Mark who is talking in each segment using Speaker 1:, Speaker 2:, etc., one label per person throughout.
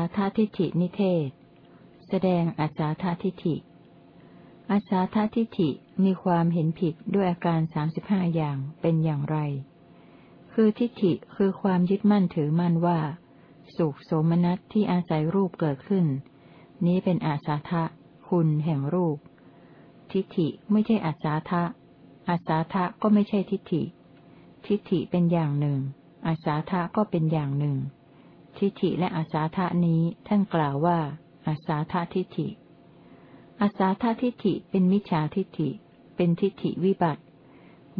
Speaker 1: าธาทิฏฐินิเทศ แสดงอาสาธาทิฏฐิอาสาธาทิฏฐิมีความเห็นผิดด้วยอาการสามสิบห้าอย่างเป็นอย่างไร คือทิฏฐิคือความยึดมั่นถือมั่นว่า สุขโสมนัสที่อาศัยรูปเกิดขึ้น นี้เป็นอาสาทะคุณแห่งรูป ทิฏฐิไม่ใช่อาสาทะอาสาทะก็ไม่ใช่ทิฏฐิ ทิฏฐิเป็นอย่างหนึ่งอาสาทะก็เป็นอย่างหนึ่ง ทิฏฐิและอาสาทะนี้ท่านกล่าวว่าอาสาทะทิฏฐิอาสาทะทิฏฐิเป็นมิจฉาทิฏฐิ เป็นทิฏฐิวิบัติ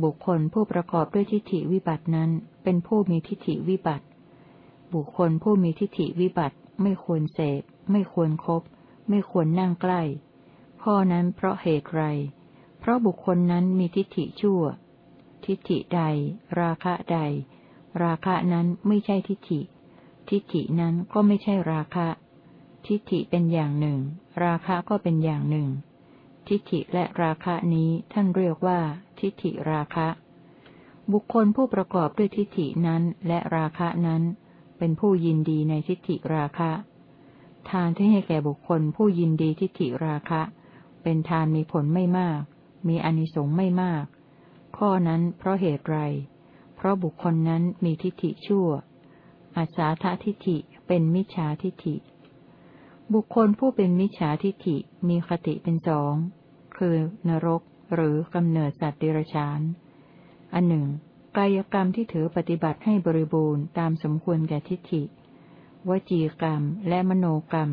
Speaker 1: บุคคลผู้ประกอบด้วยทิฏฐิวิบัตินั้น เป็นผู้มีทิฏฐิวิบัติ บุคคลผู้มีทิฏฐิวิบัติไม่ควรเสพ ไม่ควรครบไม่ควรนั่งใกล้ ข้อนั้นเพราะเหตุไร เพราะบุคคลนั้นมีทิฏฐิชั่ว ทิฏฐิใด ราคะใด ราคะนั้นไม่ใช่ทิฏฐิ ทิฏฐินั้นก็ไม่ใช่ราคะ ทิฏฐิเป็นอย่างหนึ่ง ราคะก็เป็นอย่างหนึ่ง ทิฏฐิและราคะนี้ท่านเรียกว่า ทิฏฐิราคะ บุคคลผู้ประกอบด้วยทิฏฐินั้นและราคะนั้น เป็นผู้ยินดีในทิฏฐิราคะ ทานที่ให้แก่บุคคลผู้ยินดีทิฏฐิราคะ เป็นทานมีผลไม่มาก มีอนิสงส์ไม่มาก ข้อนั้นเพราะเหตุไร เพราะบุคคลนั้นมีทิฏฐิชั่ว อาสาททิฏฐิเป็นมิจฉาทิฏฐิ บุคคลผู้เป็นมิจฉาทิฏฐิมีคติเป็นสอง คือนรกหรือกำเนิดสัตว์เดรัจฉาน อันหนึ่ง กายกรรมที่ถือปฏิบัติให้บริบูรณ์ตามสมควรแก่ทิฏฐิ วจีกรรมและมโนกรรม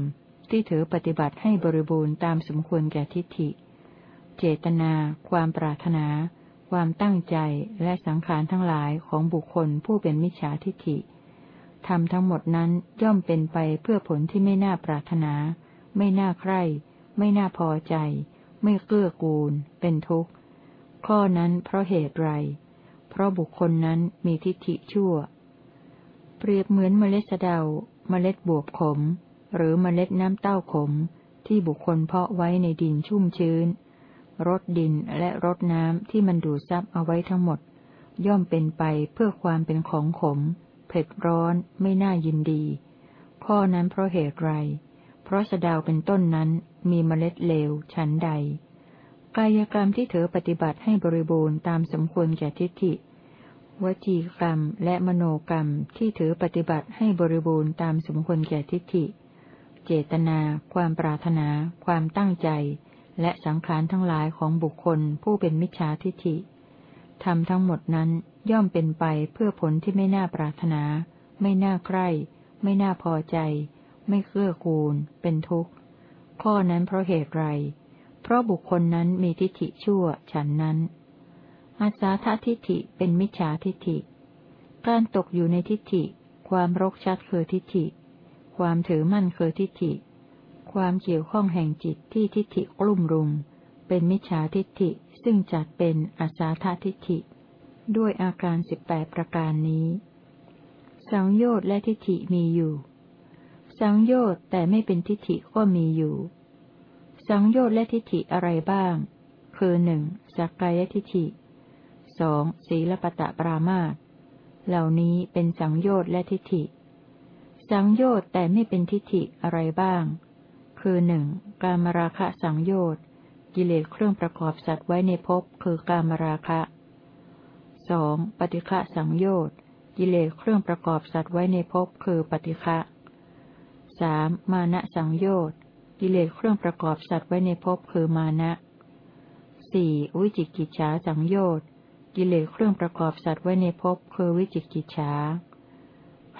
Speaker 1: ที่ถือปฏิบัติให้บริบูรณ์ตามสมควรแก่ทิฏฐิ เจตนา ความปรารถนา ความตั้งใจและสังขารทั้งหลายของบุคคลผู้เป็นมิจฉาทิฏฐิ ทำทั้งหมดนั้นย่อมเป็นไปเพื่อผลที่ไม่น่าปรารถนา ไม่น่าใคร่ ไม่น่าพอใจ ไม่เกื้อกูล เป็นทุกข์ ข้อนั้นเพราะเหตุไร เพราะบุคคลนั้นมีทิฏฐิชั่ว เปรียบเหมือนเมล็ดสะเดา เมล็ดบวบขม หรือเมล็ดน้ำเต้าขม ที่บุคคลเพาะไว้ในดินชุ่มชื้น รดดินและรดน้ำที่มันดูดซับเอาไว้ทั้งหมด ย่อมเป็นไปเพื่อความเป็นของขม เผ็ดร้อน ไม่น่ายินดี ข้อนั้นเพราะเหตุไร เพราะสดาวเป็นต้นนั้นมีเมล็ดเลวฉันใด กายกรรมที่เถอปฏิบัติให้บริบูรณ์ตามสมควรแก่ทิฏฐิ วจีกรรมและมโนกรรมที่ถือปฏิบัติให้บริบูรณ์ตามสมควรแก่ทิฏฐิ เจตนา ความปรารถนา ความตั้งใจ และสังขารทั้งหลายของบุคคลผู้เป็นมิจฉาทิฏฐิ ทำทั้งหมดนั้นย่อมเป็นไปเพื่อผลที่ไม่น่าปรารถนา ไม่น่าใคร่ ไม่น่าพอใจ ไม่เกื้อกูล เป็นทุกข์ ข้อนั้นเพราะเหตุไร เพราะบุคคลนั้นมีทิฏฐิชั่วฉันนั้น อาสาททิฏฐิเป็นมิจฉาทิฏฐิ การตกอยู่ในทิฏฐิ ความรกชัดคือทิฏฐิ ความถือมั่นคือทิฏฐิ ความเกี่ยวข้องแห่งจิตที่ทิฏฐิกลุ่มรุม เป็นมิจฉาทิฏฐิ ซึ่งจัดเป็นอาสาธาทิฏฐิ ด้วยอาการสิบแปดประการนี้ สังโยชน์และทิฏฐิมีอยู่ สังโยชน์แต่ไม่เป็นทิฏฐิก็มีอยู่ สังโยชน์และทิฏฐิอะไรบ้าง คือหนึ่งสักกายทิฏฐิสองศีลปตะปรามาตเหล่านี้เป็นสังโยชน์และทิฏฐิ สังโยชน์แต่ไม่เป็นทิฏฐิอะไรบ้าง คือหนึ่งการมราคะสังโยชน์ กิเลสเครื่องประกอบสัตว์ไว้ในภพคือการมราคะสองปฏิฆะสังโยชน์กิเลสเครื่องประกอบสัตว์ไว้ในภพคือปฏิฆะสามมานะสังโยชน์กิเลสเครื่องประกอบสัตว์ไว้ในภพคือมานะสี่วิจิกิจฉาสังโยชน์กิเลสเครื่องประกอบสัตว์ไว้ในภพคือวิจิกิจฉา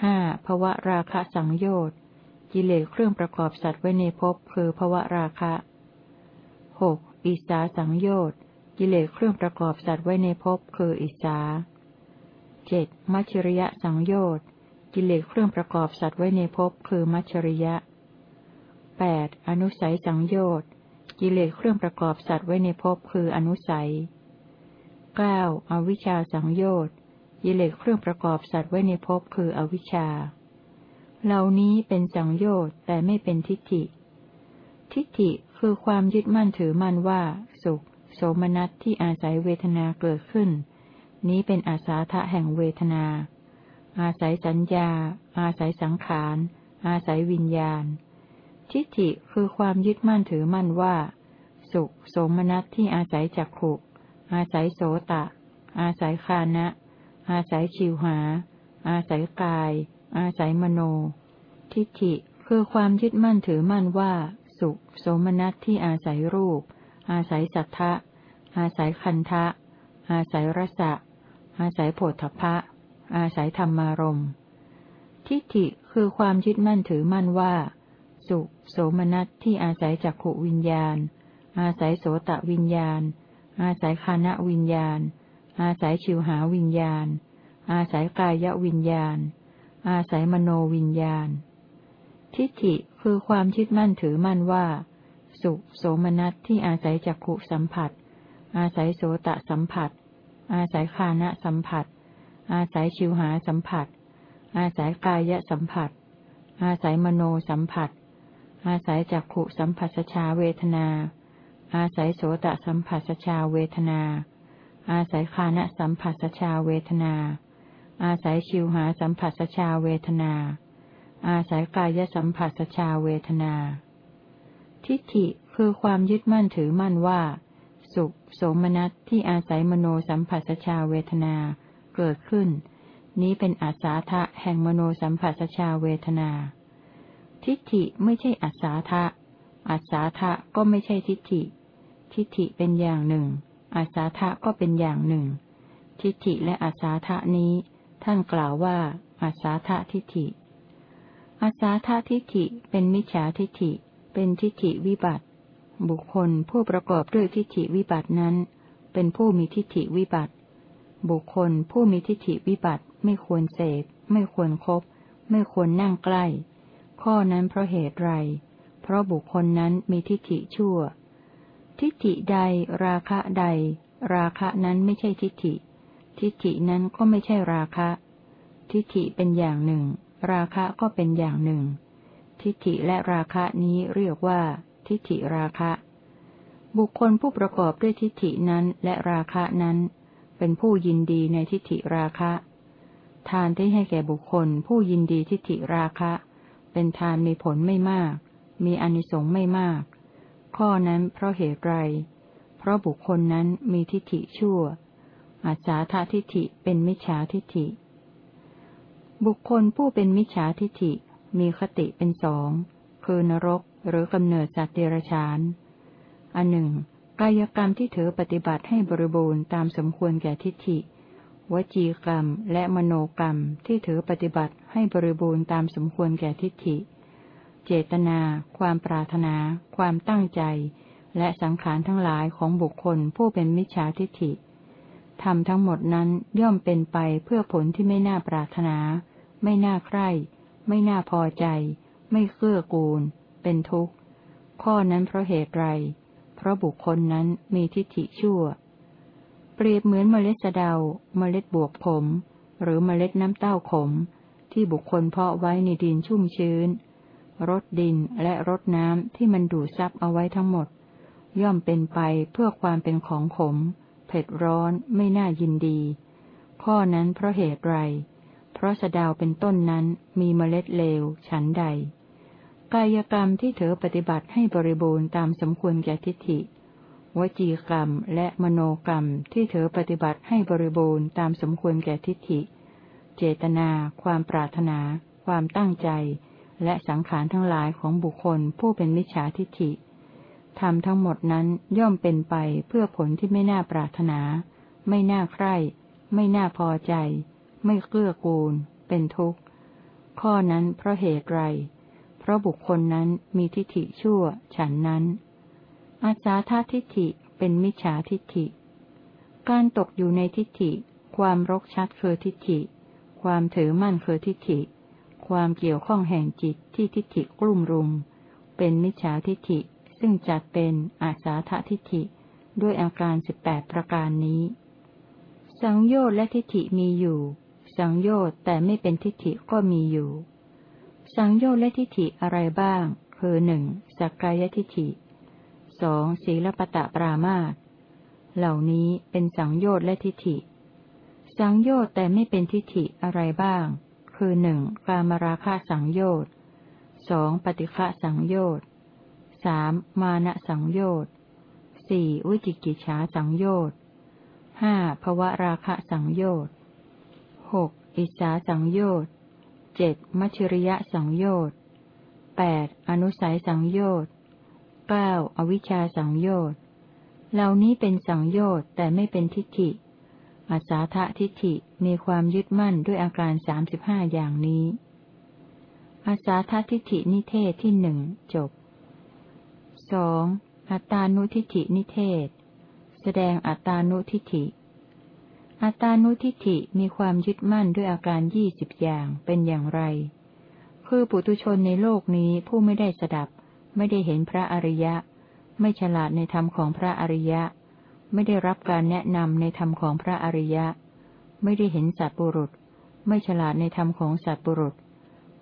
Speaker 1: ห้าภวะราคะสังโยชน์กิเลสเครื่องประกอบสัตว์ไว้ในภพคือภวะราคะ หกอิสาสังโยชน์กิเลสเครื่องประกอบสัตว์ไว้ในภพคืออิสาเจ็ดมัชริยะสังโยชน์กิเลสเครื่องประกอบสัตว์ไว้ในภพคือมัชริยะแปดอนุสัยสังโยชน์กิเลสเครื่องประกอบสัตว์ไว้ในภพคืออนุสัยเก้าอวิชชาสังโยชน์กิเลสเครื่องประกอบสัตว์ไว้ในภพคืออวิชชา เหล่านี้เป็นสังโยชน์แต่ไม่เป็นทิฏฐิ ทิฏฐิ คือความยึดมั่นถือมั่นว่า สุข โสมนัสที่อาศัยเวทนาเกิดขึ้น นี้เป็นอาสาทะแห่งเวทนา อาศัยสัญญา อาศัยสังขาร อาศัยวิญญาณ ทิฏฐิคือความยึดมั่นถือมั่นว่า สุข โสมนัสที่อาศัยจักขุ อาศัยโสตะ อาศัยคานะ อาศัยชิวหา อาศัยกาย อาศัยมโน ทิฏฐิคือความยึดมั่นถือมั่นว่า สุข โสมนัสที่อาศัยรูป อาศัยสัทธะ อาศัยคันทะ อาศัยรสะ อาศัยโผฏฐพะอาศัยธรรมารมทิฏฐิคือความยึดมั่นถือมั่นว่า สุข โสมนัสที่อาศัยจักขวิญญาณ อาศัยโสตะวิญญาณ อาศัยคานะวิญญาณ อาศัยชิวหาวิญญาณ อาศัยกายวิญญาณ อาศัยมโนวิญญาณ ทิฏฐิคือความยึดมั่นถือมั่นว่า สุโสมนัสที่อาศัยจักขุสัมผัส อาศัยโสตสัมผัส อาศัยคานะสัมผัส อาศัยชิวหาสัมผัส อาศัยกายสัมผัส อาศัยมโนสัมผัส อาศัยจักขุสัมผัสชาเวทนา อาศัยโสตสัมผัสชาเวทนา อาศัยคานะสัมผัสชาเวทนา อาศัยชิวหาสัมผัสชาเวทนา อาศัยกายสัมผัสชาเวทนา ทิฏฐิคือความยึดมั่นถือมั่นว่า สุขโสมนัสที่อาศัยมโนสัมผัสชาเวทนาเกิดขึ้น นี้เป็นอาสาทะแห่งมโนสัมผัสชาเวทนา ทิฏฐิไม่ใช่อาสาทะอาสาทะก็ไม่ใช่ทิฏฐิ ทิฏฐิเป็นอย่างหนึ่ง อาสาทะก็เป็นอย่างหนึ่ง ทิฏฐิและอาสาทะนี้ ท่านกล่าวว่าอาสาทะทิฏฐิ อาสาทิฏฐิเป็นมิจฉาทิฏฐิ เป็นทิฏฐิวิบัติ บุคคลผู้ประกอบด้วยทิฏฐิวิบัตินั้น เป็นผู้มีทิฏฐิวิบัติ บุคคลผู้มีทิฏฐิวิบัติไม่ควรเสพไม่ควรครบไม่ควรนั่งใกล้ ข้อนั้นเพราะเหตุไร เพราะบุคคลนั้นมีทิฏฐิชั่ว ทิฏฐิใดราคะใด ราคะนั้นไม่ใช่ทิฏฐิ ทิฏฐินั้นก็ไม่ใช่ราคะ ทิฏฐิเป็นอย่างหนึ่ง ราคะก็เป็นอย่างหนึ่ง ทิฏฐิและราคะนี้เรียกว่า ทิฏฐิราคะ บุคคลผู้ประกอบด้วยทิฏฐินั้นและราคะนั้น เป็นผู้ยินดีในทิฏฐิราคะ ทานที่ให้แก่บุคคล ผู้ยินดีทิฏฐิราคะ เป็นทานมีผลไม่มาก มีอนิสงส์ไม่มาก ข้อนั้นเพราะเหตุไร เพราะบุคคลนั้นมีทิฏฐิชั่วอาจาธาทิฏฐิเป็นมิจฉาทิฏฐิ บุคคลผู้เป็นมิจฉาทิฏฐิมีคติเป็นสอง คือนรกหรือกำเนิดสัตว์เดรัจฉาน อันหนึ่ง กายกรรมที่เธอปฏิบัติให้บริบูรณ์ตามสมควรแก่ทิฏฐิ วจีกรรมและมโนกรรมที่เธอปฏิบัติให้บริบูรณ์ตามสมควรแก่ทิฏฐิ เจตนา ความปรารถนา ความตั้งใจ และสังขารทั้งหลายของบุคคลผู้เป็นมิจฉาทิฏฐิทำทั้งหมดนั้นย่อมเป็นไปเพื่อผลที่ไม่น่าปรารถนา ไม่น่าใคร่ ไม่น่าพอใจ ไม่เกื้อกูล เป็นทุกข์ ข้อนั้นเพราะเหตุไร เพราะบุคคลนั้นมีทิฏฐิชั่ว เปรียบเหมือนเมล็ดสะเดา เมล็ดบวกผม หรือเมล็ดน้ำเต้าขม ที่บุคคลเพาะไว้ในดินชุ่มชื้น รดดินและรดน้ำที่มันดูดซับเอาไว้ทั้งหมด ย่อมเป็นไปเพื่อความเป็นของขม เผ็ดร้อน ไม่น่ายินดี ข้อนั้นเพราะเหตุไร พราะสดาวเป็นต้นนั้นมีเมล็ดเลว ฉันใด กายกรรมที่เธอปฏิบัติให้บริบูรณ์ตามสมควรแก่ทิฏฐิ วจีกรรมและมโนกรรมที่เธอปฏิบัติให้บริบูรณ์ตามสมควรแก่ทิฏฐิ เจตนา ความปรารถนา ความตั้งใจ และสังขารทั้งหลายของบุคคลผู้เป็นมิจฉาทิฏฐิทำทั้งหมดนั้นย่อมเป็นไปเพื่อผลที่ไม่น่าปรารถนา ไม่น่าใคร่ ไม่น่าพอใจ ไม่เกื้อกูล เป็นทุกข์ ข้อนั้นเพราะเหตุไร เพราะบุคคลนั้นมีทิฏฐิชั่ว ฉันนั้น อาจาธาทิฏฐิเป็นมิจฉาทิฏฐิ การตกอยู่ในทิฏฐิ ความรกชัดคือทิฏฐิ ความถือมั่นคือทิฏฐิ ความเกี่ยวข้องแห่งจิตที่ทิฏฐิกลุ่มรุม เป็นมิจฉาทิฏฐิ ซึ่งจัดเป็นอาสาธทิฏฐิ ด้วยอาการสิบแปดประการนี้ สังโยชน์และทิฏฐิมีอยู่ สังโยชน์แต่ไม่เป็นทิฏฐิก็มีอยู่ สังโยชน์และทิฏฐิอะไรบ้าง คือหนึ่งสักกายทิฏฐิสองศีลปตะปรามาตเหล่านี้เป็นสังโยชน์และทิฏฐิ สังโยชน์แต่ไม่เป็นทิฏฐิอะไรบ้าง คือหนึ่งกามราคะสังโยชน์สองปฏิฆะสังโยชน์สามมานะสังโยชน์สี่วิจิกิจฉาสังโยชน์ห้าภวราคะสังโยชน์ หกอิสาสังโยชน์เจ็ดมัชริยะสังโยชน์แปดอนุสัยสังโยชน์เก้าอวิชชาสังโยชน์เหล่านี้เป็นสังโยชน์แต่ไม่เป็นทิฏฐิอาสาทะทิฏฐิมีความยึดมั่นด้วยอาการสามสิบห้าอย่างนี้อาสาททิฏฐินิเทศที่หนึ่งจบสองอัตานุทิฏฐินิเทศ แสดงอัตานุทิฏฐิ อัตานุทิฏฐิมีความยึดมั่นด้วยอาการยี่สิบอย่างเป็นอย่างไร คือปุตุชนในโลกนี้ผู้ไม่ได้สดับ ไม่ได้เห็นพระอริยะ ไม่ฉลาดในธรรมของพระอริยะ ไม่ได้รับการแนะนำในธรรมของพระอริยะ ไม่ได้เห็นสัตบุรุษ ไม่ฉลาดในธรรมของสัตบุรุษ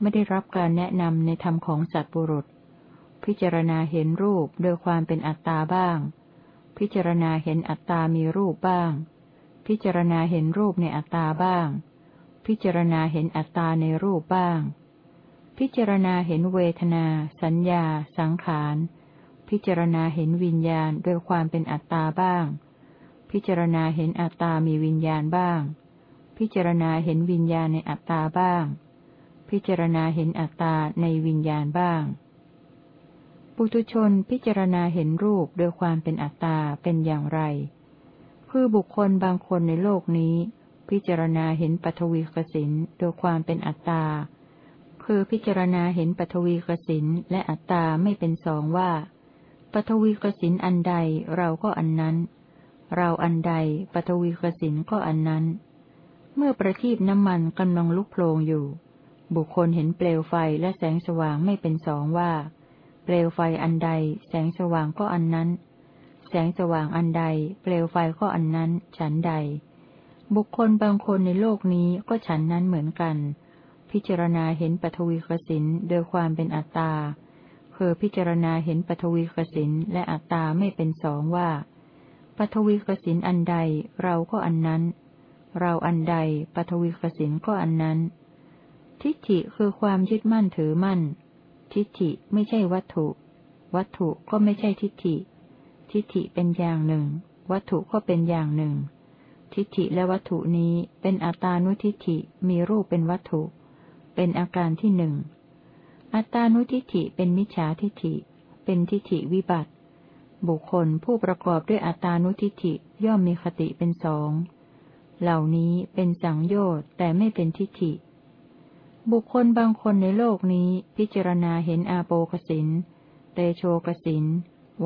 Speaker 1: ไม่ได้รับการแนะนำในธรรมของสัตบุรุษ พิจารณาเห็นรูปโดยความเป็นอัตตาบ้าง พิจารณาเห็นอัตตามีรูปบ้าง พิจารณาเห็นรูปในอัตตาบ้าง พิจารณาเห็นอัตตาในรูปบ้าง พิจารณาเห็นเวทนา สัญญา สังขาร พิจารณาเห็นวิญญาณโดยความเป็นอัตตาบ้าง พิจารณาเห็นอัตตามีวิญญาณบ้าง พิจารณาเห็นวิญญาณในอัตตาบ้าง พิจารณาเห็นอัตตาในวิญญาณบ้างปุตุชนพิจารณาเห็นรูปโดยความเป็นอัตตาเป็นอย่างไร คือบุคคลบางคนในโลกนี้ พิจารณาเห็นปฐวีกสินโดยความเป็นอัตตา คือพิจารณาเห็นปฐวีกสินและอัตตาไม่เป็นสองว่าปฐวีกสินอันใดเราก็อันนั้น เราอันใดปฐวีกสินก็อันนั้น เมื่อประทีปน้ำมันกำลังลุกโผลงอยู่ บุคคลเห็นเปลวไฟและแสงสว่างไม่เป็นสองว่า เปลวไฟอันใดแสงสว่างก็อันนั้น แสงสว่างอันใด เปลวไฟก็อันนั้น ฉันใด บุคคลบางคนในโลกนี้ก็ฉันนั้นเหมือนกัน พิจารณาเห็นปฐวีกสินโดยความเป็นอัตตาคือพิจารณาเห็นปฐวีกสินและอัตตาไม่เป็นสองว่าปฐวีกสินอันใดเราก็อันนั้น เราอันใดปฐวีกสินก็อันนั้น ทิฏฐิคือความยึดมั่นถือมั่น ทิฏฐิไม่ใช่วัตถุ วัตถุก็ไม่ใช่ทิฏฐิ ทิฏฐิเป็นอย่างหนึ่ง วัตถุก็เป็นอย่างหนึ่ง ทิฏฐิและวัตถุนี้เป็นอัตานุทิฏฐิมีรูปเป็นวัตถุ เป็นอาการที่หนึ่ง อัตานุทิฏฐิเป็นมิจฉาทิฏฐิ เป็นทิฏฐิวิบัติ บุคคลผู้ประกอบด้วยอัตานุทิฏฐิย่อมมีคติเป็นสอง เหล่านี้เป็นสังโยชน์แต่ไม่เป็นทิฏฐิ บุคคลบางคนในโลกนี้พิจารณาเห็นอาโปกสินเตโชกสิน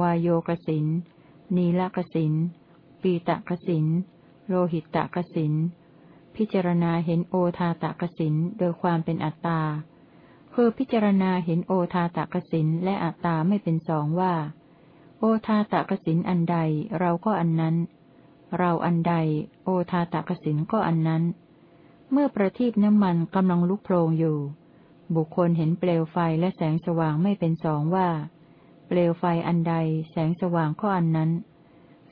Speaker 1: วายโยกสิน นีลกสิน ปีตะกสิน โลหิตตะกสิน พิจารณาเห็นโอทาตะกสินโดยความเป็นอัตตา คือพิจารณาเห็นโอทาตะกสินและอัตตาไม่เป็นสองว่า โอทาตะกสินอันใดเราก็อันนั้น เราอันใด โอทาตะกสินก็อันนั้น เมื่อประทีปน้ำมันกำลังลุกโพลงอยู่ บุคคลเห็นเปลวไฟและแสงสว่างไม่เป็นสองว่า เปลวไฟอันใด แสงสว่างก็อันนั้น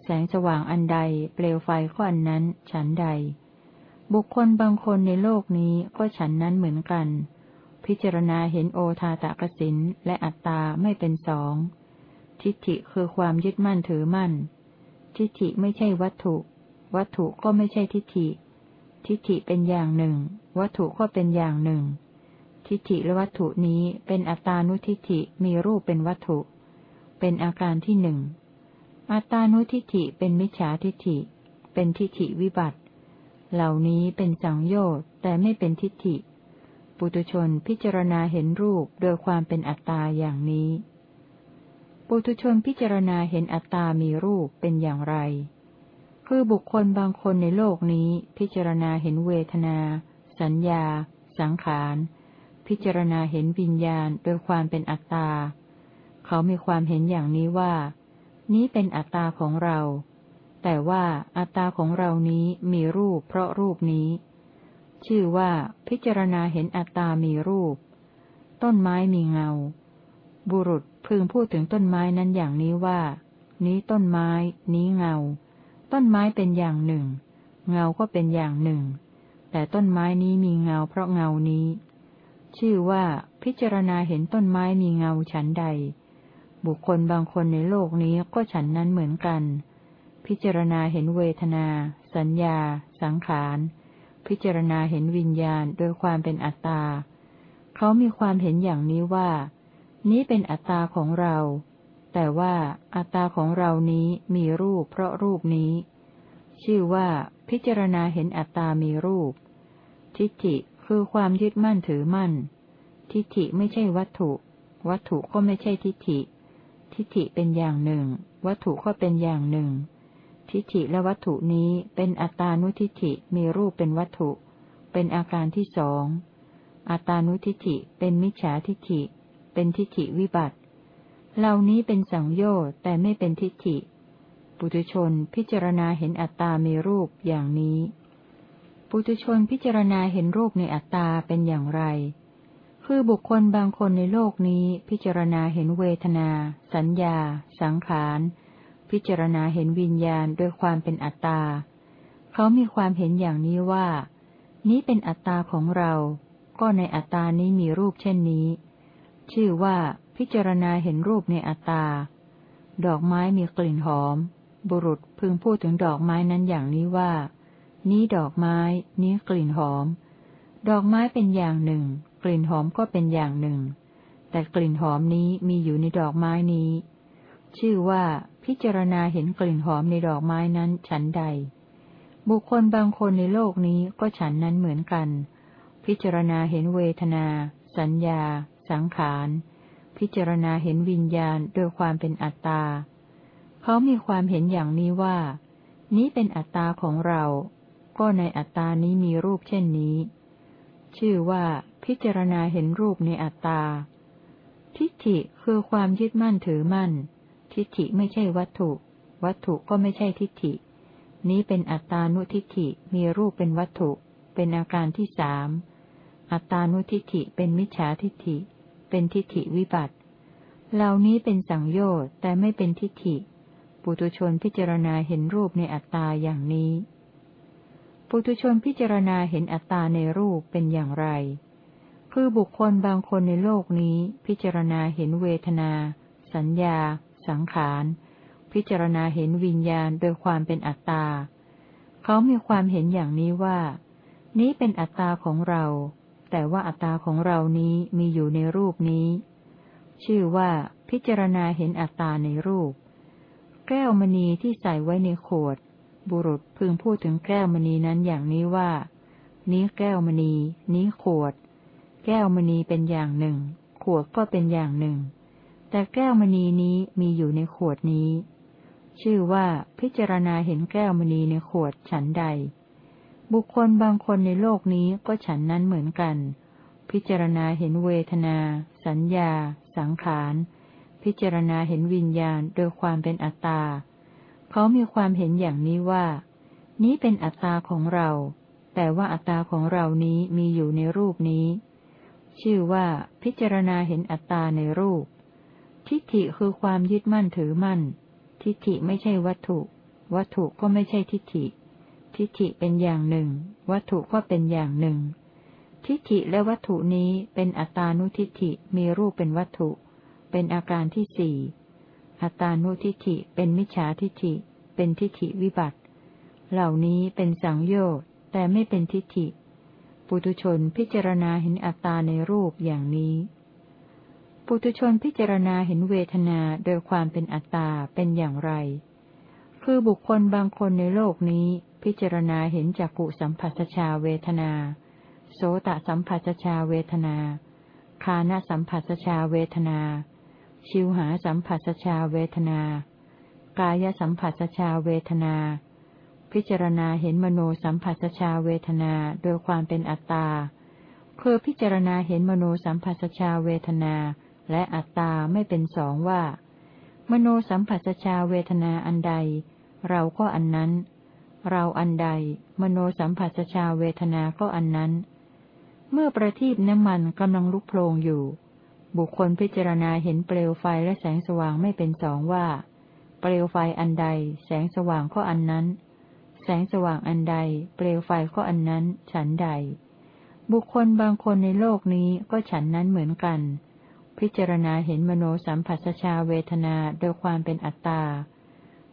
Speaker 1: แสงสว่างอันใด เปลวไฟก็อันนั้นฉันใด บุคคลบางคนในโลกนี้ก็ฉันนั้นเหมือนกัน พิจารณาเห็นโอทาตะกสินและอัตตาไม่เป็นสอง ทิฏฐิคือความยึดมั่นถือมั่น ทิฏฐิไม่ใช่วัตถุ วัตถุก็ไม่ใช่ทิฏฐิ ทิฏฐิเป็นอย่างหนึ่ง วัตถุก็เป็นอย่างหนึ่งทิฏฐิและวัตถุนี้เป็นอัตานุทิฏฐิมีรูปเป็นวัตถุ เป็นอาการที่หนึ่ง อัตานุทิฏฐิเป็นมิจฉาทิฏฐิ เป็นทิฏฐิวิบัติ เหล่านี้เป็นสังโยชน์แต่ไม่เป็นทิฏฐิ ปุตุชนพิจารณาเห็นรูปโดยความเป็นอัตตาอย่างนี้ ปุตุชนพิจารณาเห็นอัตตามีรูปเป็นอย่างไร คือบุคคลบางคนในโลกนี้พิจารณาเห็นเวทนา สัญญา สังขาร พิจารณาเห็นวิญญาณโดยความเป็นอัตตา เขามีความเห็นอย่างนี้ว่า นี้เป็นอัตตาของเรา แต่ว่าอัตตาของเรานี้มีรูปเพราะรูปนี้ ชื่อว่าพิจารณาเห็นอัตตามีรูป ต้นไม้มีเงา บุรุษพึงพูดถึงต้นไม้นั้นอย่างนี้ว่า นี้ต้นไม้ นี้เงา ต้นไม้เป็นอย่างหนึ่ง เงาก็เป็นอย่างหนึ่ง แต่ต้นไม้นี้มีเงาเพราะเงานี้ ชื่อว่าพิจารณาเห็นต้นไม้มีเงาฉันใด บุคคลบางคนในโลกนี้ก็ฉันนั้นเหมือนกัน พิจารณาเห็นเวทนา สัญญา สังขาร พิจารณาเห็นวิญญาณโดยความเป็นอัตตา เขามีความเห็นอย่างนี้ว่า นี้เป็นอัตตาของเรา แต่ว่าอัตตาของเรานี้มีรูปเพราะรูปนี้ ชื่อว่าพิจารณาเห็นอัตตามีรูป ทิฏฐิคือความยึดมั่นถือมั่น ทิฏฐิไม่ใช่วัตถุ วัตถุก็ไม่ใช่ทิฏฐิ ทิฏฐิเป็นอย่างหนึ่ง วัตถุก็เป็นอย่างหนึ่ง ทิฏฐิและวัตถุนี้เป็นอัตานุทิฏฐิมีรูปเป็นวัตถุ เป็นอาการที่สอง อัตานุทิฏฐิเป็นมิจฉาทิฏฐิ เป็นทิฏฐิวิบัติ เหล่านี้เป็นสังโยชน์แต่ไม่เป็นทิฏฐิ ปุถุชนพิจารณาเห็นอัตตามีรูปอย่างนี้ ปุถุชนพิจารณาเห็นรูปในอัตตาเป็นอย่างไร คือบุคคลบางคนในโลกนี้พิจารณาเห็นเวทนา สัญญา สังขาร พิจารณาเห็นวิญญาณโดยความเป็นอัตตา เขามีความเห็นอย่างนี้ว่า นี้เป็นอัตตาของเรา ก็ในอัตตานี้มีรูปเช่นนี้ ชื่อว่าพิจารณาเห็นรูปในอัตตา ดอกไม้มีกลิ่นหอม บุรุษพึงพูดถึงดอกไม้นั้นอย่างนี้ว่า นี้ดอกไม้ นี้กลิ่นหอม ดอกไม้เป็นอย่างหนึ่ง กลิ่นหอมก็เป็นอย่างหนึ่ง แต่กลิ่นหอมนี้มีอยู่ในดอกไม้นี้ ชื่อว่าพิจารณาเห็นกลิ่นหอมในดอกไม้นั้นฉันใด บุคคลบางคนในโลกนี้ก็ฉันนั้นเหมือนกัน พิจารณาเห็นเวทนา สัญญา สังขาร พิจารณาเห็นวิญญาณโดยความเป็นอัตตา เขามีความเห็นอย่างนี้ว่า นี้เป็นอัตตาของเรา ก็ในอัตตานี้มีรูปเช่นนี้ ชื่อว่า พิจารณาเห็นรูปในอัตตา ทิฏฐิคือความยึดมั่นถือมั่น ทิฏฐิไม่ใช่วัตถุ วัตถุก็ไม่ใช่ทิฏฐิ นี้เป็นอัตตานุทิฏฐิมีรูปเป็นวัตถุ เป็นอาการที่สาม อัตตานุทิฏฐิเป็นมิจฉาทิฏฐิ เป็นทิฏฐิวิบัติ เหล่านี้เป็นสังโยชน์แต่ไม่เป็นทิฏฐิ ปุตุชนพิจารณาเห็นรูปในอัตตาอย่างนี้ปุถุชนพิจารณาเห็นอัตตาในรูปเป็นอย่างไร คือบุคคลบางคนในโลกนี้ พิจารณาเห็นเวทนา สัญญา สังขาร พิจารณาเห็นวิญญาณโดยความเป็นอัตตา เขามีความเห็นอย่างนี้ว่า นี้เป็นอัตตาของเรา แต่ว่าอัตตาของเรานี้มีอยู่ในรูปนี้ ชื่อว่าพิจารณาเห็นอัตตาในรูป แก้วมณีที่ใส่ไว้ในขวด บุรุษพึงพูดถึงแก้วมณีนั้นอย่างนี้ว่า นี้แก้วมณี นี้ขวด แก้วมณีเป็นอย่างหนึ่ง ขวดก็เป็นอย่างหนึ่ง แต่แก้วมณีนี้มีอยู่ในขวดนี้ ชื่อว่าพิจารณาเห็นแก้วมณีในขวดฉันใด บุคคลบางคนในโลกนี้ก็ฉันนั้นเหมือนกัน พิจารณาเห็นเวทนา สัญญา สังขาร พิจารณาเห็นวิญญาณโดยความเป็นอัตตา เขามีความเห็นอย่างนี้ว่า นี้เป็นอัตตาของเรา แต่ว่าอัตตาของเรานี้มีอยู่ในรูปนี้ ชื่อว่าพิจารณาเห็นอัตตาในรูป ทิฏฐิคือความยึดมั่นถือมั่น ทิฏฐิไม่ใช่วัตถุ วัตถุก็ไม่ใช่ทิฏฐิ ทิฏฐิเป็นอย่างหนึ่ง วัตถุก็เป็นอย่างหนึ่ง ทิฏฐิและวัตถุนี้เป็นอัตตานุทิฏฐิมีรูปเป็นวัตถุ เป็นอาการที่สี่อัตานุทิฏฐิเป็นมิจฉาทิฏฐิ เป็นทิฏฐิวิบัติ เหล่านี้เป็นสังโยชน์แต่ไม่เป็นทิฏฐิ ปุตุชนพิจารณาเห็นอัตตาในรูปอย่างนี้ ปุตุชนพิจารณาเห็นเวทนาโดยความเป็นอัตตาเป็นอย่างไร คือบุคคลบางคนในโลกนี้ พิจารณาเห็นจักขุสัมผัสชาเวทนา โสตสัมผัสชาเวทนา คานะสัมผัสชาเวทนา ชิวหาสัมผัสชาเวทนา กายสัมผัสชาเวทนา พิจารณาเห็นมโนสัมผัสชาเวทนาโดยความเป็นอัตตาเพื่อพิจารณาเห็นมโนสัมผัสชาเวทนา และอัตตาไม่เป็นสองว่า มโนสัมผัสชาเวทนาอันใด เราก็อันนั้น เราอันใด มโนสัมผัสชาเวทนาก็อันนั้น เมื่อประทีปน้ำมันกำลังลุกโพลงอยู่ บุคคลพิจารณาเห็นเปลวไฟและแสงสว่างไม่เป็นสองว่า เปลวไฟอันใด แสงสว่างก็อันนั้น แสงสว่างอันใด เปลวไฟก็อันนั้น ฉันใด บุคคลบางคนในโลกนี้ก็ฉันนั้นเหมือนกัน พิจารณาเห็นมโนสัมผัสชาเวทนาโดยความเป็นอัตตา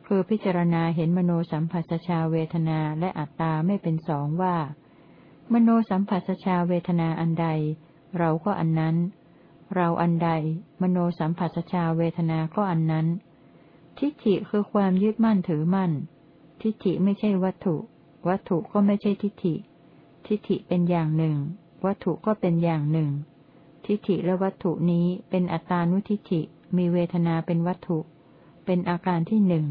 Speaker 1: คือพิจารณาเห็นมโนสัมผัสชาเวทนาและอัตตาไม่เป็นสองว่า มโนสัมผัสชาเวทนาอันใด เราก็อันนั้น เราอันใด มโนสัมผัสชาเวทนาก็อันนั้น ทิฏฐิคือความยึดมั่นถือมั่น ทิฏฐิไม่ใช่วัตถุ วัตถุก็ไม่ใช่ทิฏฐิ ทิฏฐิเป็นอย่างหนึ่ง วัตถุก็เป็นอย่างหนึ่ง ทิฏฐิและวัตถุนี้เป็นอัตานุทิฏฐิ มีเวทนาเป็นวัตถุ เป็นอาการที่หนึ่ง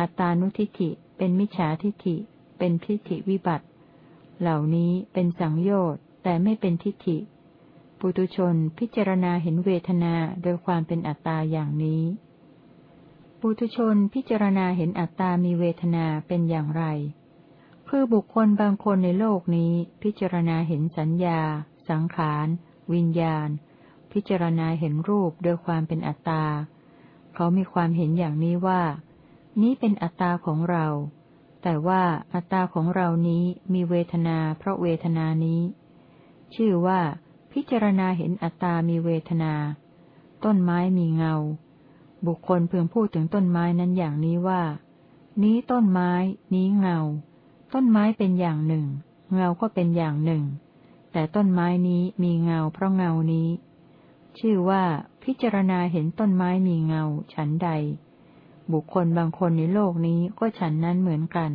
Speaker 1: อัตานุทิฏฐิ เป็นมิจฉาทิฏฐิ เป็นทิฏฐิวิบัติ เหล่านี้เป็นสังโยชน์แต่ไม่เป็นทิฏฐิ ปุตุชนพิจารณาเห็นเวทนาโดยความเป็นอัตตาอย่างนี้ ปุตุชนพิจารณาเห็นอัตตามีเวทนาเป็นอย่างไร คือบุคคลบางคนในโลกนี้ พิจารณาเห็นสัญญา สังขาร วิญญาณ พิจารณาเห็นรูปโดยความเป็นอัตตา เขามีความเห็นอย่างนี้ว่า นี้เป็นอัตตาของเรา แต่ว่าอัตตาของเรานี้มีเวทนาเพราะเวทนานี้ ชื่อว่า พิจารณาเห็นอัตตามีเวทนา ต้นไม้มีเงา บุคคลเพึงพูดถึงต้นไม้นั้นอย่างนี้ว่า นี้ต้นไม้ นี้เงา ต้นไม้เป็นอย่างหนึ่ง เงาก็เป็นอย่างหนึ่ง แต่ต้นไม้นี้มีเงาเพราะเงานี้ ชื่อว่าพิจารณาเห็นต้นไม้มีเงา ฉันใด บุคคลบางคนในโลกนี้ก็ฉันนั้นเหมือนกัน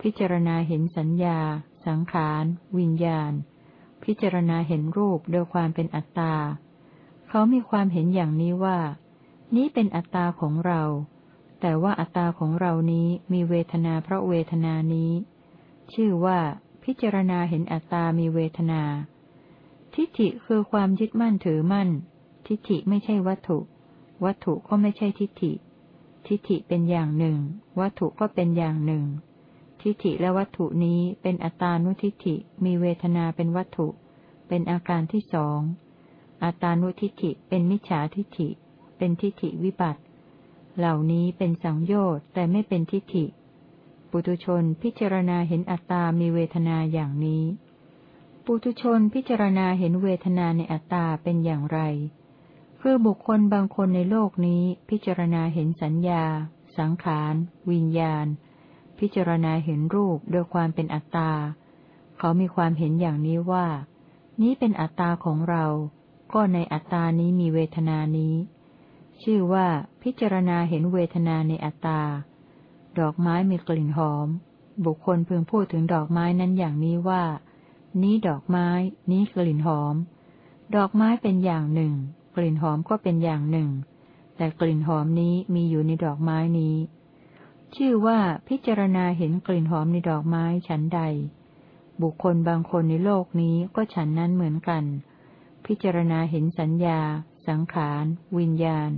Speaker 1: พิจารณาเห็นสัญญา สังขาร วิญญาณ พิจารณาเห็นรูปโดยความเป็นอัตตา เขามีความเห็นอย่างนี้ว่า นี้เป็นอัตตาของเรา แต่ว่าอัตตาของเรานี้มีเวทนาเพราะเวทนานี้ ชื่อว่า พิจารณาเห็นอัตตามีเวทนา ทิฏฐิคือความยึดมั่นถือมั่น ทิฏฐิไม่ใช่วัตถุ วัตถุก็ไม่ใช่ทิฏฐิ ทิฏฐิเป็นอย่างหนึ่ง วัตถุก็เป็นอย่างหนึ่ง ทิฏฐิและวัตถุนี้เป็นอัตตานุทิฏฐิ มีเวทนาเป็นวัตถุ เป็นอาการที่สองอัตตานุทิฏฐิเป็นมิจฉาทิฏฐิ เป็นทิฏฐิวิบัติ เหล่านี้เป็นสังโยชน์แต่ไม่เป็นทิฏฐิ ปุตุชนพิจารณาเห็นอัตตามีเวทนาอย่างนี้ ปุตุชนพิจารณาเห็นเวทนาในอัตตาเป็นอย่างไร คือบุคคลบางคนในโลกนี้พิจารณาเห็นสัญญา สังขาร วิญญาณ พิจารณาเห็นรูปโดยความเป็นอัตตา เขามีความเห็นอย่างนี้ว่า นี้เป็นอัตตาของเราก็ในอัตตานี้มีเวทนานี้ ชื่อว่าพิจารณาเห็นเวทนาในอัตตา ดอกไม้มีกลิ่นหอม บุคคลพึงพูดถึงดอกไม้นั้นอย่างนี้ว่า นี้ดอกไม้ นี้กลิ่นหอม ดอกไม้เป็นอย่างหนึ่ง กลิ่นหอมก็เป็นอย่างหนึ่ง แต่กลิ่นหอมนี้มีอยู่ในดอกไม้นี้ ชื่อว่าพิจารณาเห็นกลิ่นหอมในดอกไม้ฉันใด บุคคลบางคนในโลกนี้ก็ฉันนั้นเหมือนกัน พิจารณาเห็นสัญญา สังขาร วิญญาณ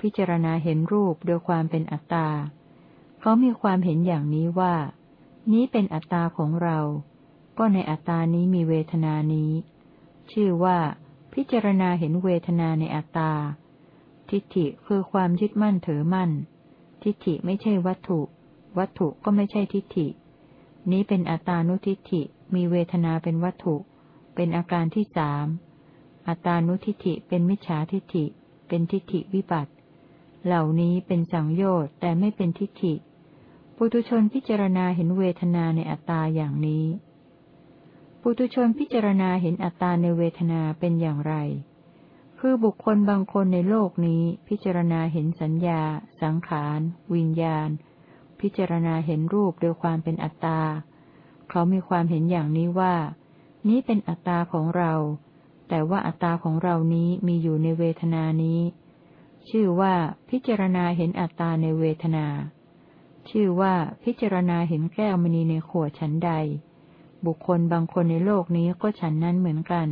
Speaker 1: พิจารณาเห็นรูปโดยความเป็นอัตตา เขามีความเห็นอย่างนี้ว่า นี้เป็นอัตตาของเรา ก็ในอัตตานี้มีเวทนานี้ ชื่อว่า พิจารณาเห็นเวทนาในอัตตา ทิฏฐิคือความยึดมั่นถือมั่น ทิฏฐิไม่ใช่วัตถุ วัตถุก็ไม่ใช่ทิฏฐิ นี้เป็นอัตตานุทิฏฐิ มีเวทนาเป็นวัตถุ เป็นอาการที่สาม อัตานุทิฏฐิเป็นมิจฉาทิฏฐิ เป็นทิฏฐิวิบัติ เหล่านี้เป็นสังโยชน์แต่ไม่เป็นทิฏฐิ ปุตุชนพิจารณาเห็นเวทนาในอัตตาอย่างนี้ ปุตุชนพิจารณาเห็นอัตตาในเวทนาเป็นอย่างไร คือบุคคลบางคนในโลกนี้พิจารณาเห็นสัญญา สังขาร วิญญาณ พิจารณาเห็นรูปโดยความเป็นอัตตา เขามีความเห็นอย่างนี้ว่า นี้เป็นอัตตาของเรา แต่ว่าอัตตาของเรานี้มีอยู่ในเวทนานี้ ชื่อว่าพิจารณาเห็นอัตตาในเวทนา ชื่อว่าพิจารณาเห็นแก้วมณีในขวดฉันใด บุคคลบางคนในโลกนี้ก็ฉันนั้นเหมือนกัน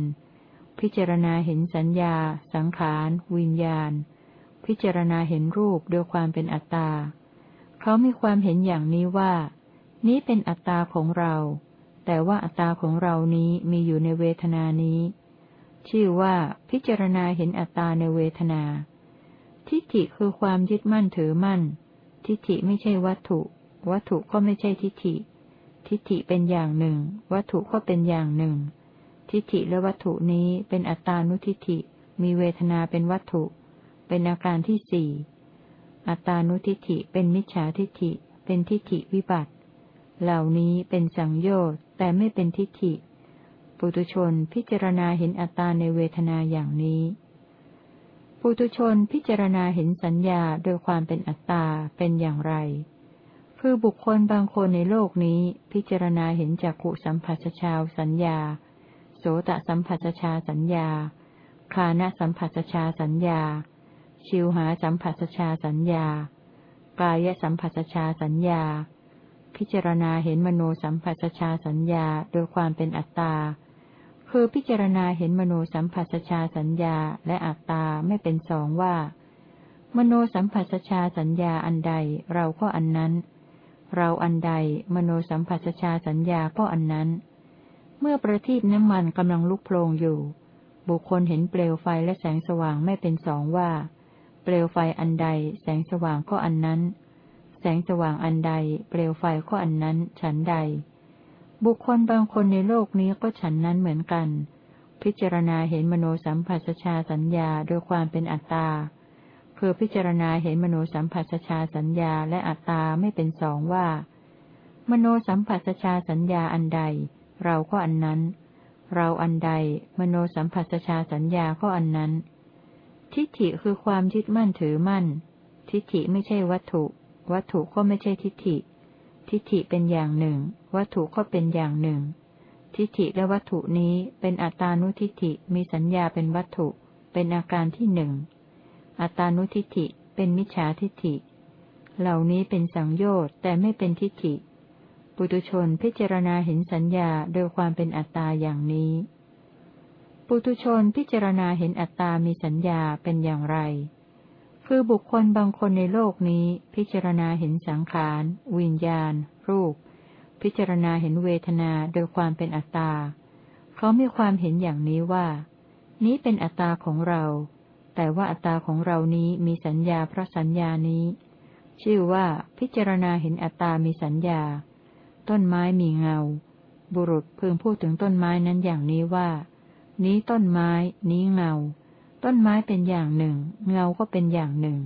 Speaker 1: พิจารณาเห็นสัญญา สังขาร วิญญาณ พิจารณาเห็นรูปโดยความเป็นอัตตา เขามีความเห็นอย่างนี้ว่า นี้เป็นอัตตาของเรา แต่ว่าอัตตาของเรานี้มีอยู่ในเวทนานี้ ชื่อว่าพิจารณาเห็นอัตตาในเวทนา ทิฏฐิคือความยึดมั่นถือมั่น ทิฏฐิไม่ใช่วัตถุ วัตถุก็ไม่ใช่ทิฏฐิ ทิฏฐิเป็นอย่างหนึ่ง วัตถุก็เป็นอย่างหนึ่ง ทิฏฐิและวัตถุนี้เป็นอัตตานุทิฏฐิ มีเวทนาเป็นวัตถุ เป็นอาการที่สี่อัตตานุทิฏฐิเป็นมิจฉาทิฏฐิ เป็นทิฏฐิวิบัติ เหล่านี้เป็นสังโยชน์แต่ไม่เป็นทิฏฐิ ปุตุชนพิจารณาเห็นอัตตาในเวทนาอย่างนี้ปุตุชนพิจารณาเห็นสัญญาโดยความเป็นอัตตาเป็นอย่างไร คือบุคคลบางคนในโลกนี้พิจารณาเห็นจากขุสัมผัสชาวสัญญา โสตสัมผัสชาสัญญา คานะสัมผัสชาสัญญา ชิวหาสัมผัสชาสัญญา กายสัมผัสชาสัญญา พิจารณาเห็นมโนสัมผัสชาสัญญาโดยความเป็นอัตตา คือพิจารณาเห็นมโนสัมผัสชาสัญญาและอัตตาไม่เป็นสองว่า มโนสัมผัสชาสัญญาอันใดเราก็อันนั้น เราอันใดมโนสัมผัสชาสัญญาก็อันนั้น เมื่อประทีปน้ำมันกำลังลุกโพลงอยู่ บุคคลเห็นเปลวไฟและแสงสว่างไม่เป็นสองว่า เปลวไฟอันใด แสงสว่างก็อันนั้น แสงสว่างอันใด เปลวไฟก็อันนั้น ฉันใด บุคคลบางคนในโลกนี้ก็ฉันนั้นเหมือนกัน พิจารณาเห็นมโนสัมผัสชาสัญญาโดยความเป็นอัตตาคือพิจารณาเห็นมโนสัมผัสชาสัญญาและอัตตาไม่เป็นสองว่า มโนสัมผัสชาสัญญาอันใด เราก็อันนั้น เราอันใด มโนสัมผัสชาสัญญาก็อันนั้น ทิฏฐิคือความยึดมั่นถือมั่น ทิฏฐิไม่ใช่วัตถุ วัตถุก็ไม่ใช่ทิฏฐิ ทิฏฐิเป็นอย่างหนึ่ง วัตถุก็เป็นอย่างหนึ่ง ทิฏฐิและวัตถุนี้เป็นอัตานุทิฏฐิมีสัญญาเป็นวัตถุ เป็นอาการที่หนึ่ง อัตานุทิฏฐิเป็นมิจฉาทิฏฐิ เหล่านี้เป็นสังโยชน์แต่ไม่เป็นทิฏฐิ ปุตุชนพิจารณาเห็นสัญญาโดยความเป็นอัตตาอย่างนี้ ปุตุชนพิจารณาเห็นอัตตามีสัญญาเป็นอย่างไร คือบุคคลบางคนในโลกนี้ พิจารณาเห็นสังขาร วิญญาณ รูป พิจารณาเห็นเวทนาโดยความเป็นอัตตา เขามีความเห็นอย่างนี้ว่า นี้เป็นอัตตาของเรา แต่ว่าอัตตาของเรานี้มีสัญญาเพราะสัญญานี้ ชื่อว่าพิจารณาเห็นอัตตามีสัญญา ต้นไม้มีเงา บุรุษพึงพูดถึงต้นไม้นั้นอย่างนี้ว่า นี้ต้นไม้ นี้เงา ต้นไม้เป็นอย่างหนึ่ง เงาก็เป็นอย่างหนึ่ง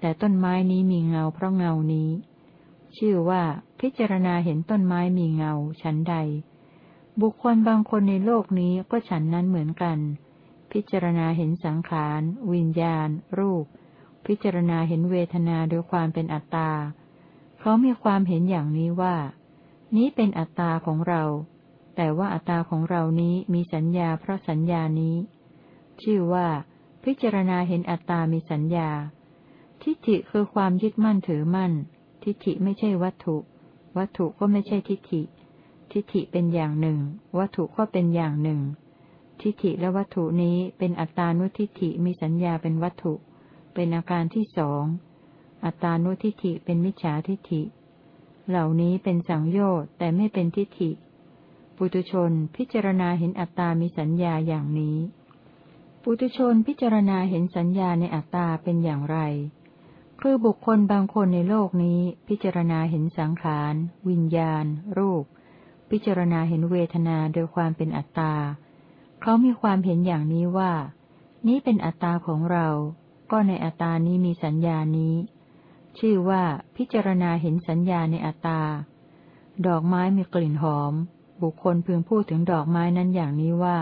Speaker 1: แต่ต้นไม้นี้มีเงาเพราะเงานี้ ชื่อว่าพิจารณาเห็นต้นไม้มีเงา ฉันใด บุคคลบางคนในโลกนี้ก็ฉันนั้นเหมือนกัน พิจารณาเห็นสังขาร วิญญาณ รูป พิจารณาเห็นเวทนาโดยความเป็นอัตตา เขามีความเห็นอย่างนี้ว่า นี้เป็นอัตตาของเรา แต่ว่าอัตตาของเรานี้มีสัญญาเพราะสัญญานี้ ชื่อว่า พิจารณาเห็นอัตตามีสัญญา ทิฏฐิคือความยึดมั่นถือมั่น ทิฏฐิไม่ใช่วัตถุ วัตถุก็ไม่ใช่ทิฏฐิ ทิฏฐิเป็นอย่างหนึ่ง วัตถุก็เป็นอย่างหนึ่ง ทิฏฐิและวัตถุนี้เป็นอัตตานุทิฏฐิมีสัญญาเป็นวัตถุ เป็นอาการที่สอง อัตตานุทิฏฐิเป็นมิจฉาทิฏฐิ เหล่านี้เป็นสังโยชน์แต่ไม่เป็นทิฏฐิปุตุชนพิจารณาเห็นอัตตามีสัญญาอย่างนี้ ปุตุชนพิจารณาเห็นสัญญาในอัตตาเป็นอย่างไร คือบุคคลบางคนในโลกนี้พิจารณาเห็นสังขาร วิญญาณ รูป พิจารณาเห็นเวทนาโดยความเป็นอัตตา เขามีความเห็นอย่างนี้ว่า นี้เป็นอัตตาของเรา ก็ในอัตตานี้มีสัญญานี้ ชื่อว่าพิจารณาเห็นสัญญาในอัตตา ดอกไม้มีกลิ่นหอม บุคคลพึงพูดถึงดอกไม้นั้นอย่างนี้ว่า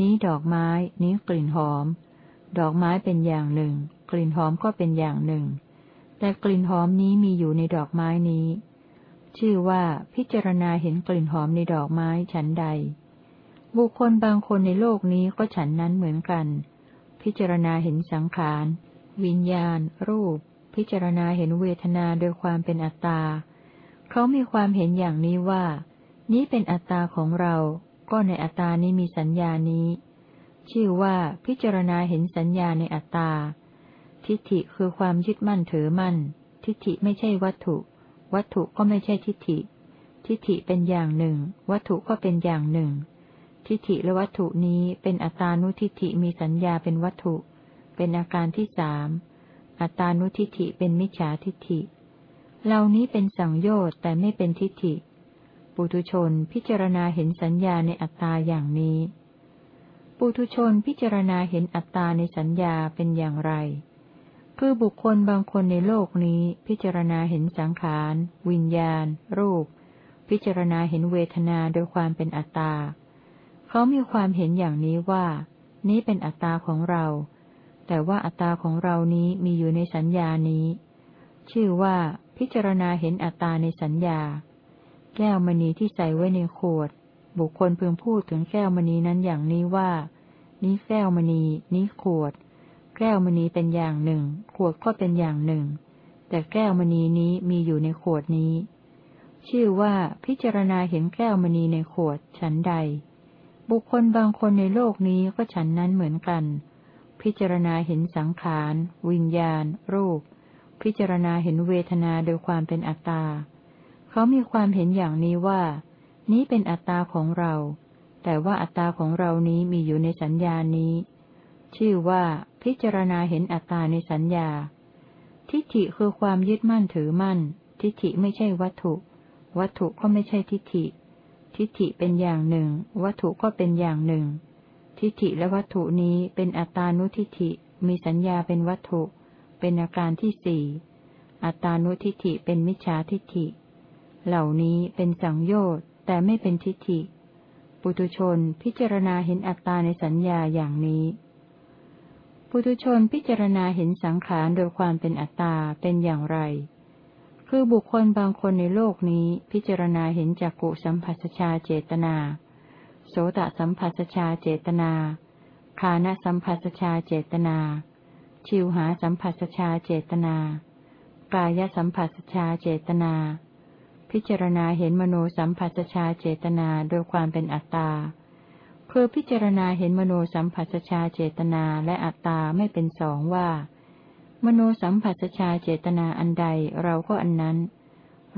Speaker 1: นี้ดอกไม้ นี้กลิ่นหอม ดอกไม้เป็นอย่างหนึ่ง กลิ่นหอมก็เป็นอย่างหนึ่ง แต่กลิ่นหอมนี้มีอยู่ในดอกไม้นี้ ชื่อว่าพิจารณาเห็นกลิ่นหอมในดอกไม้ฉันใด บุคคลบางคนในโลกนี้ก็ฉันนั้นเหมือนกัน พิจารณาเห็นสังขาร วิญญาณ รูป พิจารณาเห็นเวทนาโดยความเป็นอัตตา เขามีความเห็นอย่างนี้ว่า นี้เป็นอัตตาของเรา ก็ในอัตตานี้มีสัญญานี้ ชื่อว่าพิจารณาเห็นสัญญาในอัตตา ทิฏฐิคือความยึดมั่นถือมั่น ทิฏฐิไม่ใช่วัตถุ วัตถุก็ไม่ใช่ทิฏฐิ ทิฏฐิเป็นอย่างหนึ่ง วัตถุก็เป็นอย่างหนึ่ง ทิฏฐิและวัตถุนี้เป็นอัตานุทิฏฐิมีสัญญาเป็นวัตถุ เป็นอาการที่สามอัตานุทิฏฐิเป็นมิจฉาทิฏฐิ เหล่านี้เป็นสังโยชน์แต่ไม่เป็นทิฏฐิ ปุถุชนพิจารณาเห็นสัญญาในอัตตาอย่างนี้ ปุถุชนพิจารณาเห็นอัตตาในสัญญาเป็นอย่างไร คือบุคคลบางคนในโลกนี้พิจารณาเห็นสังขาร วิญญาณ รูป พิจารณาเห็นเวทนาโดยความเป็นอัตตา เขามีความเห็นอย่างนี้ว่า นี้เป็นอัตตาของเรา แต่ว่าอัตตาของเรานี้มีอยู่ในสัญญานี้ ชื่อว่าพิจารณาเห็นอัตตาในสัญญา แก้วมณีที่ใส่ไว้ในขวด บุคคลพึงพูดถึงแก้วมณีนั้นอย่างนี้ว่า นี้แก้วมณี นี้ขวด แก้วมณีเป็นอย่างหนึ่ง ขวดก็เป็นอย่างหนึ่ง แต่แก้วมณีนี้มีอยู่ในขวดนี้ ชื่อว่าพิจารณาเห็นแก้วมณีในขวดฉันใด บุคคลบางคนในโลกนี้ก็ฉันนั้นเหมือนกัน พิจารณาเห็นสังขาร วิญญาณ รูป พิจารณาเห็นเวทนาโดยความเป็นอัตตา เขามีความเห็นอย่างนี้ว่า นี้เป็นอัตตาของเรา แต่ว่าอัตตาของเรานี้มีอยู่ในสัญญานี้ ชื่อว่าพิจารณาเห็นอัตตาในสัญญา ทิฏฐิคือความยึดมั่นถือมั่น ทิฏฐิไม่ใช่วัตถุ วัตถุก็ไม่ใช่ทิฏฐิ ทิฏฐิเป็นอย่างหนึ่ง วัตถุก็เป็นอย่างหนึ่ง ทิฏฐิและวัตถุนี้เป็นอัตตานุทิฏฐิ มีสัญญาเป็นวัตถุ เป็นอาการที่สี่อัตตานุทิฏฐิเป็นมิจฉาทิฏฐิ เหล่านี้เป็นสังโยชน์แต่ไม่เป็นทิฏฐิ ปุตุชนพิจารณาเห็นอัตตาในสัญญาอย่างนี้ ปุตุชนพิจารณาเห็นสังขารโดยความเป็นอัตตาเป็นอย่างไร คือบุคคลบางคนในโลกนี้พิจารณาเห็นจักกุสัมผัสชาเจตนา โสตสัมผัสชาเจตนาคานสัมผัสชาเจตนา ชิวหาสัมผัสชาเจตนากายสัมผัสชาเจตนา พิจารณาเห็นมโนสัมผัสชาเจตนาโดยความเป็นอัตตา คือพิจารณาเห็นมโนสัมผัสชาเจตนาและอัตตาไม่เป็นสองว่า มโนสัมผัสชาเจตนาอันใดเราก็อันนั้น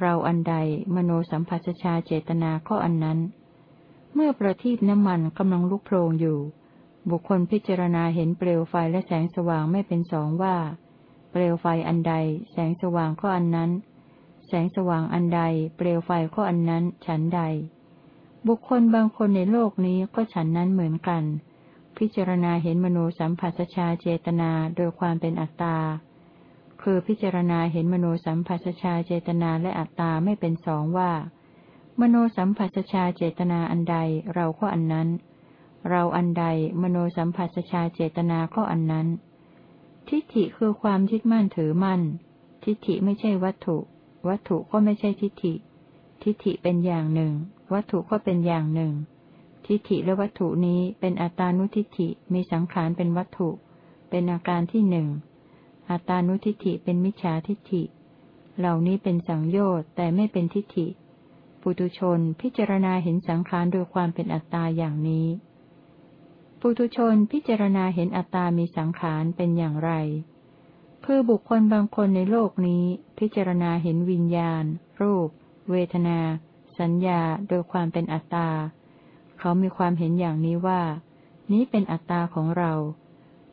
Speaker 1: เราอันใดมโนสัมผัสชาเจตนาก็อันนั้น เมื่อประทีปน้ำมันกำลังลุกโพลงอยู่ บุคคลพิจารณาเห็นเปลวไฟและแสงสว่างไม่เป็นสองว่า เปลวไฟอันใด แสงสว่างก็อันนั้น งสว่างอันใด เปลวไฟก็อันนั้นฉันใด บุคคลบางคนในโลกนี้ก็ฉันนั้นเหมือนกัน พิจารณาเห็นมโนสัมผัสชาเจตนาโดยความเป็นอัตตา คือพิจารณาเห็นมโนสัมผัสชาเจตนาและอัตตาไม่เป็นสองว่า มโนสัมผัสชาเจตนาอันใดเราก็อันนั้น เราอันใดมโนสัมผัสชาเจตนาก็อันนั้น ทิฏฐิคือความยึดมั่นถือมั่น ทิฏฐิไม่ใช่วัตถุ วัตถุก็ไม่ใช่ทิฏฐิ ทิฏฐิเป็นอย่างหนึ่ง วัตถุก็เป็นอย่างหนึ่ง ทิฏฐิและวัตถุนี้เป็นอัตานุทิฏฐิมีสังขารเป็นวัตถุ เป็นอาการที่หนึ่งอัตานุทิฏฐิเป็นมิจฉาทิฏฐิ เหล่านี้เป็นสังโยชน์แต่ไม่เป็นทิฏฐิ ปุตุชนพิจารณาเห็นสังขารโดยความเป็นอัตตาอย่างนี้ ปุตุชนพิจารณาเห็นอัตตามีสังขารเป็นอย่างไร คือบุคคลบางคนในโลกนี้ พิจารณาเห็นวิญญาณ รูป เวทนา สัญญาโดยความเป็นอัตตา เขามีความเห็นอย่างนี้ว่า นี้เป็นอัตตาของเรา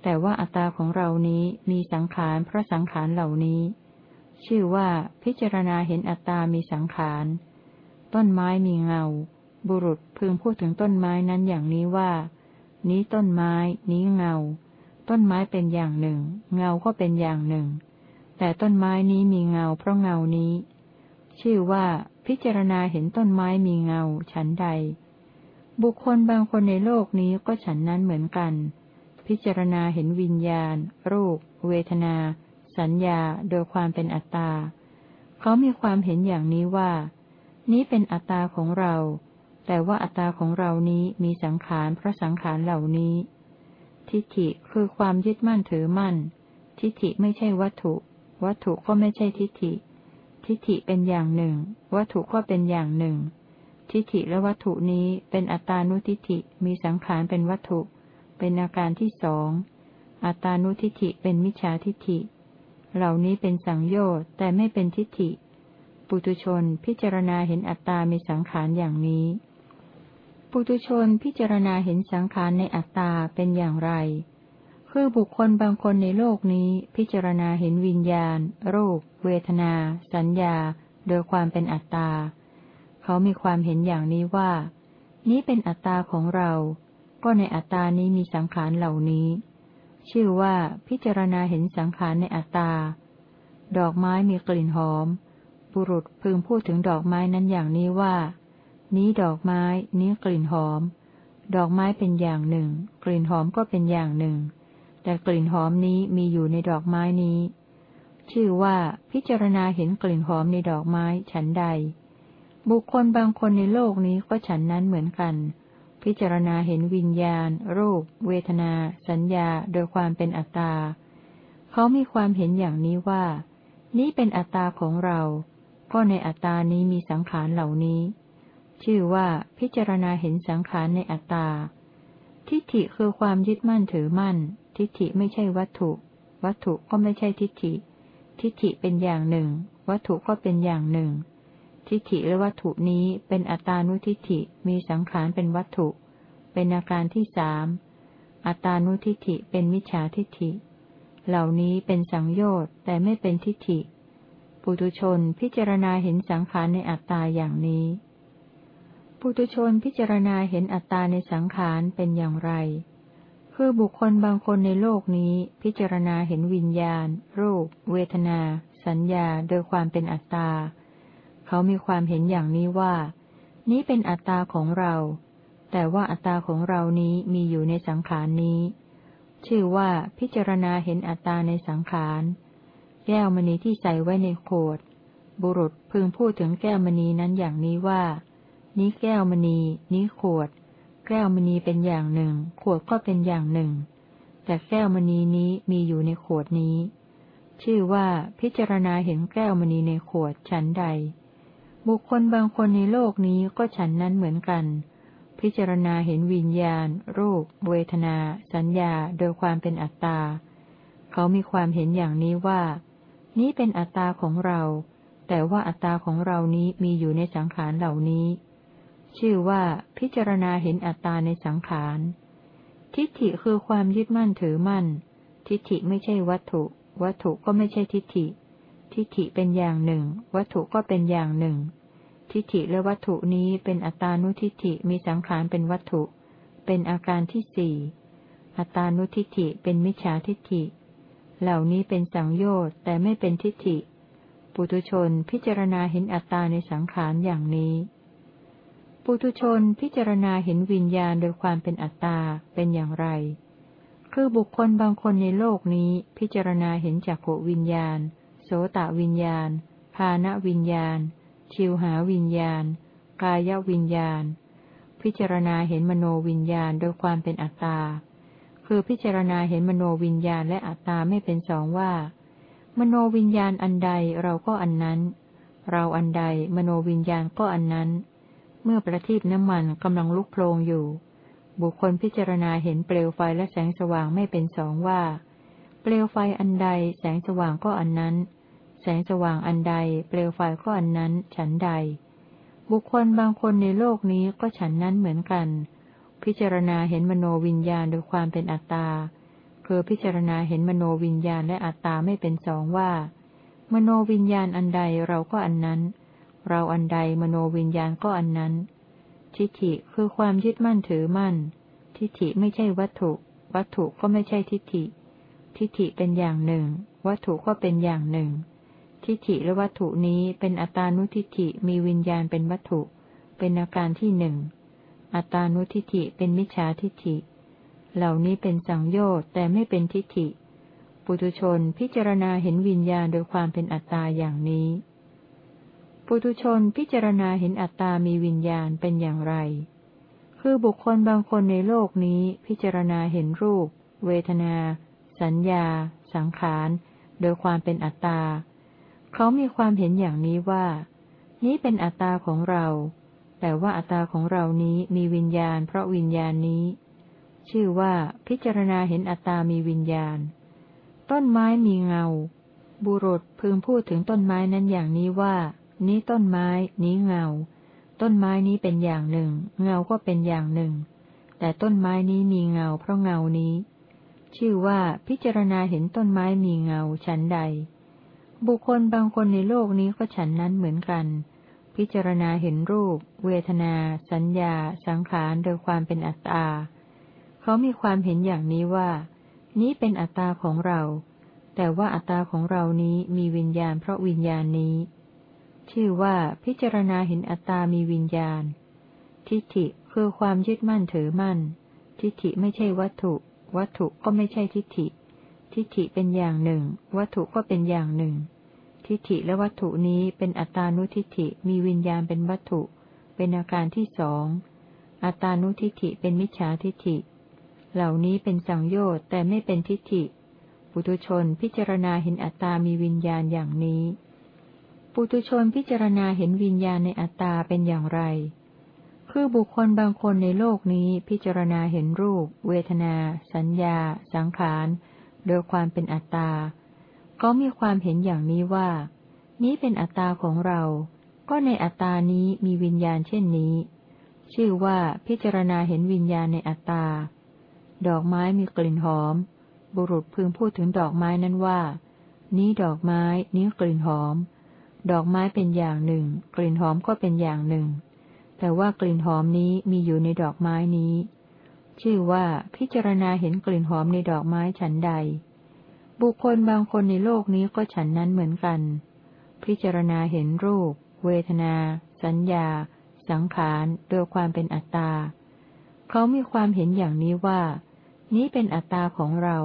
Speaker 1: แต่ว่าอัตตาของเรานี้มีสังขารเพราะสังขารเหล่านี้ ชื่อว่าพิจารณาเห็นอัตตามีสังขาร ต้นไม้มีเงา บุรุษพึงพูดถึงต้นไม้นั้นอย่างนี้ว่า นี้ต้นไม้ นี้เงา ต้นไม้เป็นอย่างหนึ่ง เงาก็เป็นอย่างหนึ่ง แต่ต้นไม้นี้มีเงาเพราะเงานี้ ชื่อว่าพิจารณาเห็นต้นไม้มีเงา ฉันใด บุคคลบางคนในโลกนี้ก็ฉันนั้นเหมือนกัน พิจารณาเห็นวิญญาณ รูป เวทนา สัญญา โดยความเป็นอัตตา เขามีความเห็นอย่างนี้ว่า นี้เป็นอัตตาของเรา แต่ว่าอัตตาของเรานี้มีสังขารเพราะสังขารเหล่านี้ ทิฏฐิคือความยึดมั่นถือมั่น ทิฏฐิไม่ใช่วัตถุ วัตถุก็ไม่ใช่ทิฏฐิ ทิฏฐิเป็นอย่างหนึ่ง วัตถุก็เป็นอย่างหนึ่ง ทิฏฐิและวัตถุนี้เป็นอัตานุทิฏฐิมีสังขารเป็นวัตถุ เป็นอาการที่สอง อัตานุทิฏฐิเป็นมิจฉาทิฏฐิ เหล่านี้เป็นสังโยชน์แต่ไม่เป็นทิฏฐิ ปุตุชนพิจารณาเห็นอัตตามีสังขารอย่างนี้ ปุตุชนพิจารณาเห็นสังขารในอัตตาเป็นอย่างไร คือบุคคลบางคนในโลกนี้พิจารณาเห็นวิญญาณ รูป เวทนา สัญญา โดยความเป็นอัตตา เขามีความเห็นอย่างนี้ว่า นี้เป็นอัตตาของเรา ก็ในอัตตานี้มีสังขารเหล่านี้ ชื่อว่าพิจารณาเห็นสังขารในอัตตา ดอกไม้มีกลิ่นหอม บุรุษพึงพูดถึงดอกไม้นั้นอย่างนี้ว่า นี้ดอกไม้นี้กลิ่นหอม ดอกไม้เป็นอย่างหนึ่ง กลิ่นหอมก็เป็นอย่างหนึ่ง แต่กลิ่นหอมนี้มีอยู่ในดอกไม้นี้ ชื่อว่าพิจารณาเห็นกลิ่นหอมในดอกไม้ฉันใด บุคคลบางคนในโลกนี้ก็ฉันนั้นเหมือนกัน พิจารณาเห็นวิญญาณ รูป เวทนา สัญญา โดยความเป็นอัตตา เขามีความเห็นอย่างนี้ว่า นี้เป็นอัตตาของเรา ก็ในอัตตานี้มีสังขารเหล่านี้ ชื่อว่าพิจารณาเห็นสังขารในอัตตา ทิฏฐิคือความยึดมั่นถือมั่น ทิฏฐิไม่ใช่วัตถุ วัตถุก็ไม่ใช่ทิฏฐิ ทิฏฐิเป็นอย่างหนึ่ง วัตถุก็เป็นอย่างหนึ่ง ทิฏฐิและวัตถุนี้เป็นอัตานุทิฏฐิมีสังขารเป็นวัตถุ เป็นอาการที่สาม อัตานุทิฏฐิเป็นมิจฉาทิฏฐิ เหล่านี้เป็นสังโยชน์แต่ไม่เป็นทิฏฐิ ปุตุชนพิจารณาเห็นสังขารในอัตตาอย่างนี้ ปุตุชนพิจารณาเห็นอัตตาในสังขารเป็นอย่างไร คือบุคคลบางคนในโลกนี้พิจารณาเห็นวิญญาณ รูป เวทนา สัญญา โดยความเป็นอัตตา เขามีความเห็นอย่างนี้ว่า นี้เป็นอัตตาของเรา แต่ว่าอัตตาของเรานี้มีอยู่ในสังขารนี้ ชื่อว่าพิจารณาเห็นอัตตาในสังขาร แก้วมณีที่ใส่ไว้ในโคดบุรุษพึงพูดถึงแก้วมณีนั้นอย่างนี้ว่า นี้แก้วมณี นี้ขวด แก้วมณีเป็นอย่างหนึ่ง ขวดก็เป็นอย่างหนึ่ง แต่แก้วมณีนี้มีอยู่ในขวดนี้ ชื่อว่าพิจารณาเห็นแก้วมณีในขวดชั้นใด บุคคลบางคนในโลกนี้ก็ฉันนั้นเหมือนกัน พิจารณาเห็นวิญญาณ รูป เวทนา สัญญา โดยความเป็นอัตตา เขามีความเห็นอย่างนี้ว่า นี้เป็นอัตตาของเราแต่ว่าอัตตาของเรานี้มีอยู่ในสังขารเหล่านี้ ชื่อว่าพิจารณาเห็นอัตตาในสังขาร ทิฏฐิคือความยึดมั่นถือมั่น ทิฏฐิไม่ใช่วัตถุ วัตถุก็ไม่ใช่ทิฏฐิ ทิฏฐิเป็นอย่างหนึ่ง วัตถุก็เป็นอย่างหนึ่ง ทิฏฐิและวัตถุนี้เป็นอัตานุทิฏฐิมีสังขารเป็นวัตถุ เป็นอาการที่สี่อัตานุทิฏฐิเป็นมิจฉาทิฏฐิ เหล่านี้เป็นสังโยชน์แต่ไม่เป็นทิฏฐิ ปุตุชนพิจารณาเห็นอัตตาในสังขารอย่างนี้ ปุตุชนพิจารณาเห็นวิญญาณโดยความเป็นอัตตาเป็นอย่างไร คือบุคคลบางคนในโลกนี้พิจารณาเห็นจากโขวิญญาณ โสตวิญญาณ ภานวิญญาณ ชิวหาวิญญาณ กายวิญญาณ พิจารณาเห็นมโนวิญญาณโดยความเป็นอัตตา คือพิจารณาเห็นมโนวิญญาณและอัตตาไม่เป็นสองว่า มโนวิญญาณอันใดเราก็อันนั้น เราอันใดมโนวิญญาณก็อันนั้น เมื่อประทีปน้ำมันกำลังลุกโพลงอยู่ บุคคลพิจารณาเห็นเปลวไฟและแสงสว่างไม่เป็นสองว่า เปลวไฟอันใดแสงสว่างก็อันนั้น แสงสว่างอันใด เปลวไฟก็อันนั้นฉันใด บุคคลบางคนในโลกนี้ก็ฉันนั้นเหมือนกัน พิจารณาเห็นมโนวิญญาณโดยความเป็นอัตตาคือพิจารณาเห็นมโนวิญญาณและอัตตาไม่เป็นสองว่า มโนวิญญาณอันใดเราก็อันนั้น เราอันใดมโนวิญญาณก็อันนั้น ทิฏฐิคือความยึดมั่นถือมั่น ทิฏฐิไม่ใช่วัตถุ วัตถุก็ไม่ใช่ทิฏฐิ ทิฏฐิเป็นอย่างหนึ่ง วัตถุก็เป็นอย่างหนึ่ง ทิฏฐิและวัตถุนี้เป็นอัตานุทิฏฐิมีวิญญาณเป็นวัตถุ เป็นอาการที่หนึ่ง อัตานุทิฏฐิเป็นมิจฉาทิฏฐิ เหล่านี้เป็นสังโยชน์แต่ไม่เป็นทิฏฐิ ปุถุชนพิจารณาเห็นวิญญาณโดยความเป็นอัตตาอย่างนี้ ปุถุชนพิจารณาเห็นอัตตามีวิญญาณเป็นอย่างไร คือบุคคลบางคนในโลกนี้พิจารณาเห็นรูป เวทนา สัญญา สังขาร โดยความเป็นอัตตา เขามีความเห็นอย่างนี้ว่า นี้เป็นอัตตาของเรา แต่ว่าอัตตาของเรานี้มีวิญญาณ เพราะวิญญาณนี้ ชื่อว่าพิจารณาเห็นอัตตามีวิญญาณ ต้นไม้มีเงา บุรุษพึงพูดถึงต้นไม้นั้นอย่างนี้ว่า นี้ต้นไม้ นี้เงา ต้นไม้นี้เป็นอย่างหนึ่ง เงาก็เป็นอย่างหนึ่ง แต่ต้นไม้นี้มีเงาเพราะเงานี้ ชื่อว่าพิจารณาเห็นต้นไม้มีเงาชั้นใด บุคคลบางคนในโลกนี้ก็ฉันนั้นเหมือนกัน พิจารณาเห็นรูป เวทนา สัญญา สังขารโดยความเป็นอัตตา เขามีความเห็นอย่างนี้ว่า นี้เป็นอัตตาของเราแต่ว่าอัตตาของเรานี้มีวิญญาณเพราะวิญญาณนี้ ชื่อว่าพิจารณาเห็นอัตตามีวิญญาณ ทิฏฐิคือความยึดมั่นถือมั่น ทิฏฐิไม่ใช่วัตถุ วัตถุก็ไม่ใช่ทิฏฐิ ทิฏฐิเป็นอย่างหนึ่ง วัตถุก็เป็นอย่างหนึ่ง ทิฏฐิและวัตถุนี้เป็นอัตตานุทิฏฐิมีวิญญาณเป็นวัตถุ เป็นอาการที่สอง อัตตานุทิฏฐิเป็นมิจฉาทิฏฐิ เหล่านี้เป็นสังโยชน์แต่ไม่เป็นทิฏฐิ ปุถุชนพิจารณาเห็นอัตตามีวิญญาณอย่างนี้ ปุถุชนพิจารณาเห็นวิญญาณในอัตตาเป็นอย่างไร คือบุคคลบางคนในโลกนี้พิจารณาเห็นรูป เวทนา สัญญา สังขาร โดยความเป็นอัตตาเขามีความเห็นอย่างนี้ว่า นี้เป็นอัตตาของเรา ก็ในอัตตานี้มีวิญญาณเช่นนี้ ชื่อว่าพิจารณาเห็นวิญญาณในอัตตา ดอกไม้มีกลิ่นหอม บุรุษพึงพูดถึงดอกไม้นั้นว่า นี้ดอกไม้ นี้กลิ่นหอม ดอกไม้เป็นอย่างหนึ่ง กลิ่นหอมก็เป็นอย่างหนึ่ง แต่ว่ากลิ่นหอมนี้มีอยู่ในดอกไม้นี้ ชื่อว่าพิจารณาเห็นกลิ่นหอมในดอกไม้ฉันใด บุคคลบางคนในโลกนี้ก็ฉันนั้นเหมือนกัน พิจารณาเห็นรูป เวทนา สัญญา สังขารโดยความเป็นอัตตา เขามีความเห็นอย่างนี้ว่า นี้เป็นอัตตาของเรา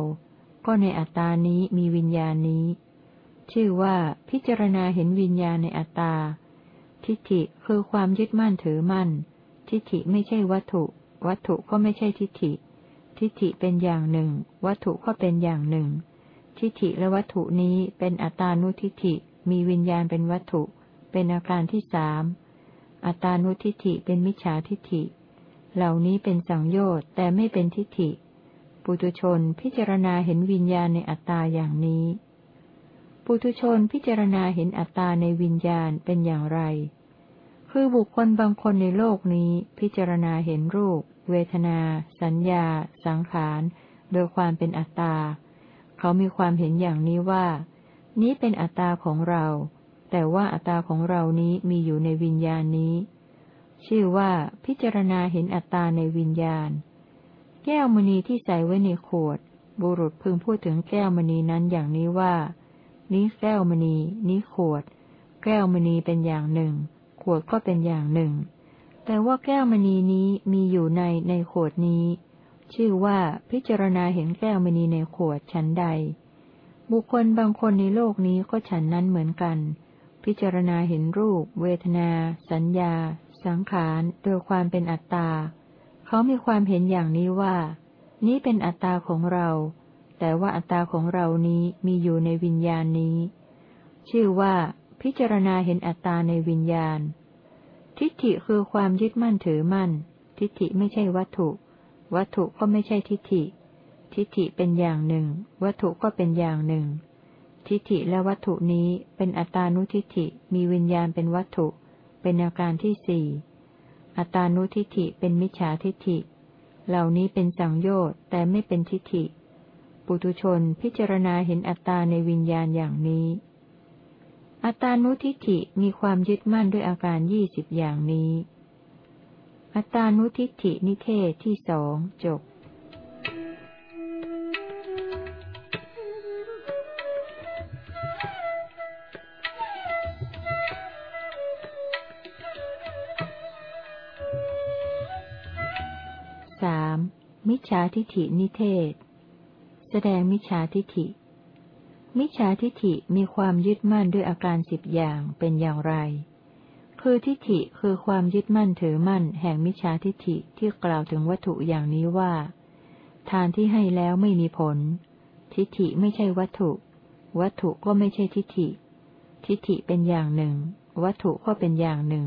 Speaker 1: ก็ในอัตตานี้มีวิญญาณนี้ ชื่อว่าพิจารณาเห็นวิญญาณในอัตตา ทิฏฐิคือความยึดมั่นถือมั่น ทิฏฐิไม่ใช่วัตถุ วัตถุก็ไม่ใช่ทิฏฐิ ทิฏฐิเป็นอย่างหนึ่ง วัตถุก็เป็นอย่างหนึ่ง ทิฏฐิและวัตถุนี้เป็นอัตานุทิฏฐิ มีวิญญาณเป็นวัตถุ เป็นอาการที่สาม อัตานุทิฏฐิเป็นมิจฉาทิฏฐิ เหล่านี้เป็นสังโยชน์แต่ไม่เป็นทิฏฐิ ปุตุชนพิจารณาเห็นวิญญาณในอัตตาอย่างนี้ ปุตุชนพิจารณาเห็นอัตตาในวิญญาณเป็นอย่างไร คือบุคคลบางคนในโลกนี้พิจารณาเห็นรูป เวทนา สัญญา สังขาร โดยความเป็นอัตตา เขามีความเห็นอย่างนี้ว่า นี้เป็นอัตตาของเรา แต่ว่าอัตตาของเรานี้มีอยู่ในวิญญาณนี้ ชื่อว่าพิจารณาเห็นอัตตาในวิญญาณ แก้วมณีที่ใส่ไว้ในขวด บุรุษพึงพูดถึงแก้วมณีนั้นอย่างนี้ว่า นี้แก้วมณี นี้ขวด แก้วมณีเป็นอย่างหนึ่ง ขวดก็เป็นอย่างหนึ่ง แต่ว่าแก้วมณีนี้มีอยู่ในในขวดนี้ ชื่อว่าพิจารณาเห็นแก้วมณีในขวดชั้นใด บุคคลบางคนในโลกนี้ก็ฉันนั้นเหมือนกัน พิจารณาเห็นรูป เวทนา สัญญา สังขารโดยความเป็นอัตตา เขามีความเห็นอย่างนี้ว่า นี้เป็นอัตตาของเรา แต่ว่าอัตตาของเรานี้มีอยู่ในวิญญาณนี้ ชื่อว่า พิจารณาเห็นอัตตาในวิญญาณ ทิฏฐิคือความยึดมั่นถือมั่น ทิฏฐิไม่ใช่วัตถุ วัตถุก็ไม่ใช่ทิฏฐิ ทิฏฐิเป็นอย่างหนึ่ง วัตถุก็เป็นอย่างหนึ่ง ทิฏฐิและวัตถุนี้เป็นอัตานุทิฏฐิมีวิญญาณเป็นวัตถุ เป็นอาการที่สี่อัตานุทิฏฐิเป็นมิจฉาทิฏฐิ เหล่านี้เป็นสังโยชน์แต่ไม่เป็นทิฏฐิ ปุตุชนพิจารณาเห็นอัตตาในวิญญาณอย่างนี้ อัตตานุทิฏฐิมีความยึดมั่นด้วยอาการยี่สิบอย่างนี้ อัตตานุทิฏฐินิเทศที่สองจบสามมิจฉาทิฐินิเทศ สดงมิจฉาทิฏฐิ มิจฉาทิฏฐิมีความยึดมั่นด้วยอาการสิบอย่างเป็นอย่างไร คือทิฏฐิคือความยึดมั่นถือมั่นแห่งมิจฉาทิฏฐิที่กล่าวถึงวัตถุอย่างนี้ว่า ทานที่ให้แล้วไม่มีผล ทิฏฐิไม่ใช่วัตถุ วัตถุก็ไม่ใช่ทิฏฐิ ทิฏฐิเป็นอย่างหนึ่ง วัตถุก็เป็นอย่างหนึ่ง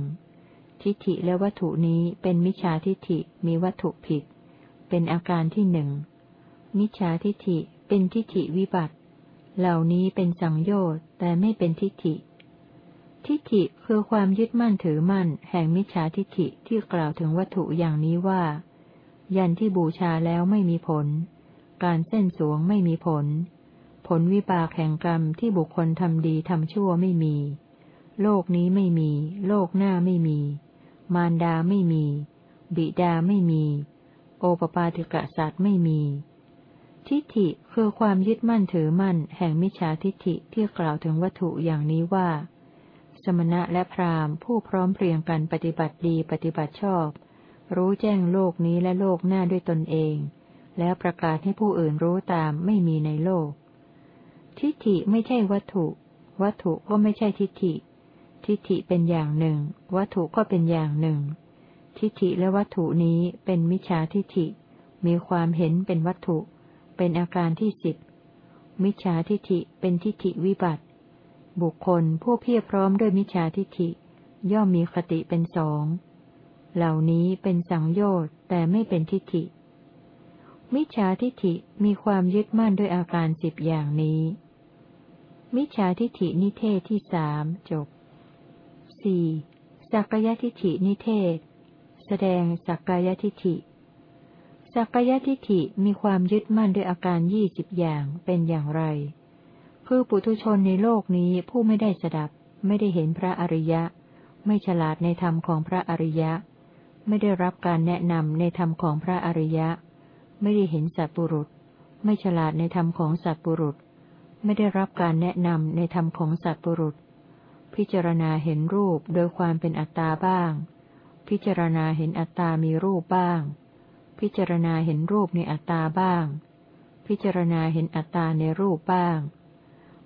Speaker 1: ทิฏฐิและวัตถุนี้เป็นมิจฉาทิฏฐิมีวัตถุผิด เป็นอาการที่หนึ่ง มิจฉาทิฏฐิเป็นทิฏฐิวิบัติ เหล่านี้เป็นสังโยชน์แต่ไม่เป็นทิฏฐิ ทิฏฐิคือความยึดมั่นถือมั่น แห่งมิจฉาทิฏฐิที่กล่าวถึงวัตถุอย่างนี้ว่า ยันที่บูชาแล้วไม่มีผล การเส้นสวงไม่มีผล ผลวิบากแห่งกรรมที่บุคคลทำดีทำชั่วไม่มี โลกนี้ไม่มี โลกหน้าไม่มี มารดาไม่มี บิดาไม่มี โอปปาติกะสัตว์ไม่มี ทิฏฐิคือความยึดมั่นถือมั่น แห่งมิจฉาทิฏฐิที่กล่าวถึงวัตถุอย่างนี้ว่า สมณะและพราหมณ์ผู้พร้อมเพรียงกันปฏิบัติดีปฏิบัติชอบ รู้แจ้งโลกนี้และโลกหน้าด้วยตนเอง แล้วประกาศให้ผู้อื่นรู้ตามไม่มีในโลก ทิฏฐิไม่ใช่วัตถุ วัตถุก็ไม่ใช่ทิฏฐิ ทิฏฐิเป็นอย่างหนึ่ง วัตถุก็เป็นอย่างหนึ่ง ทิฏฐิและวัตถุนี้เป็นมิจฉาทิฏฐิ มีความเห็นเป็นวัตถุ เป็นอาการที่สิบมิจฉาทิฏฐิเป็นทิฏฐิวิบัติ บุคคลผู้เพียรพร้อมด้วยมิจฉาทิฏฐิ ย่อมมีคติเป็นสอง เหล่านี้เป็นสังโยชน์แต่ไม่เป็นทิฏฐิ มิจฉาทิฏฐิมีความยึดมั่นด้วยอาการสิบอย่างนี้ มิจฉาทิฏฐินิเทศที่สามจบสี่สักยทิฏฐินิเทศ แสดงสักกายทิฏฐิ สักกายทิฏฐิมีความยึดมั่นด้วยอาการยี่สิบอย่างเป็นอย่างไร คือปุถุชนในโลกนี้ผู้ไม่ได้สดับ ไม่ได้เห็นพระอริยะ ไม่ฉลาดในธรรมของพระอริยะ ไม่ได้รับการแนะนำในธรรมของพระอริยะ ไม่ได้เห็นสัตบุรุษ ไม่ฉลาดในธรรมของสัตบุรุษ ไม่ได้รับการแนะนำในธรรมของสัตบุรุษ พิจารณาเห็นรูปโดยความเป็นอัตตาบ้าง พิจารณาเห็นอัตตามีรูปบ้าง พิจารณาเห็นรูปในอัตตาบ้าง พิจารณาเห็นอัตตาในรูปบ้าง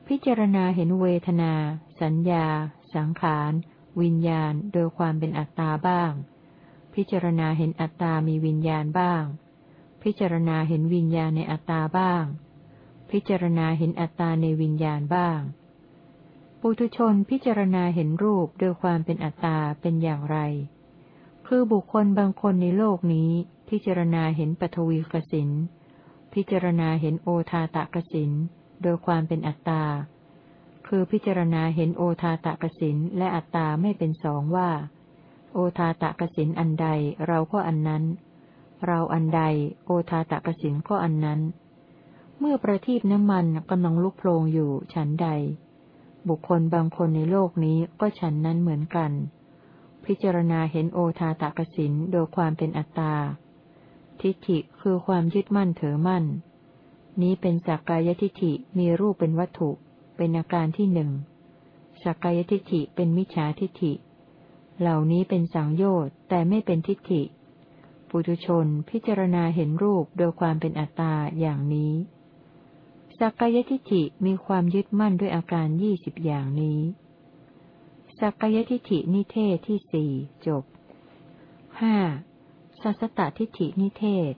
Speaker 1: พิจารณาเห็นเวทนา สัญญา สังขาร วิญญาณ โดยความเป็นอัตตาบ้าง พิจารณาเห็นอัตตามีวิญญาณบ้าง พิจารณาเห็นวิญญาณในอัตตาบ้าง พิจารณาเห็นอัตตาในวิญญาณบ้างปุถุชนพิจารณาเห็นรูปโดยความเป็นอัตตาเป็นอย่างไร คือบุคคลบางคนในโลกนี้ พิจารณาเห็นปฐวีกสินพิจารณาเห็นโอทาตะกสินโดยความเป็นอัตตา คือพิจารณาเห็นโอทาตะกสินและอัตตาไม่เป็นสองว่า โอทาตะกสินอันใดเราก็อันนั้น เราอันใด โอทาตะกสินก็อันนั้น เมื่อประทีปน้ำมันกำลังลุกโพลงอยู่ฉันใด บุคคลบางคนในโลกนี้ก็ฉันนั้นเหมือนกัน พิจารณาเห็นโอทาตะกสินโดยความเป็นอัตตา ทิฏฐิคือความยึดมั่นถือมั่น นี้เป็นสักกายทิฏฐิมีรูปเป็นวัตถุ เป็นอาการที่หนึ่งสักกายทิฏฐิเป็นมิจฉาทิฏฐิ เหล่านี้เป็นสังโยชน์แต่ไม่เป็นทิฏฐิ ปุถุชนพิจารณาเห็นรูปโดยความเป็นอัตตาอย่างนี้สักกายทิฏฐิมีความยึดมั่นด้วยอาการยี่สิบอย่างนี้สักกายทิฏฐินิเทศที่สี่จบห้า สัสตทิฏฐินิเทศ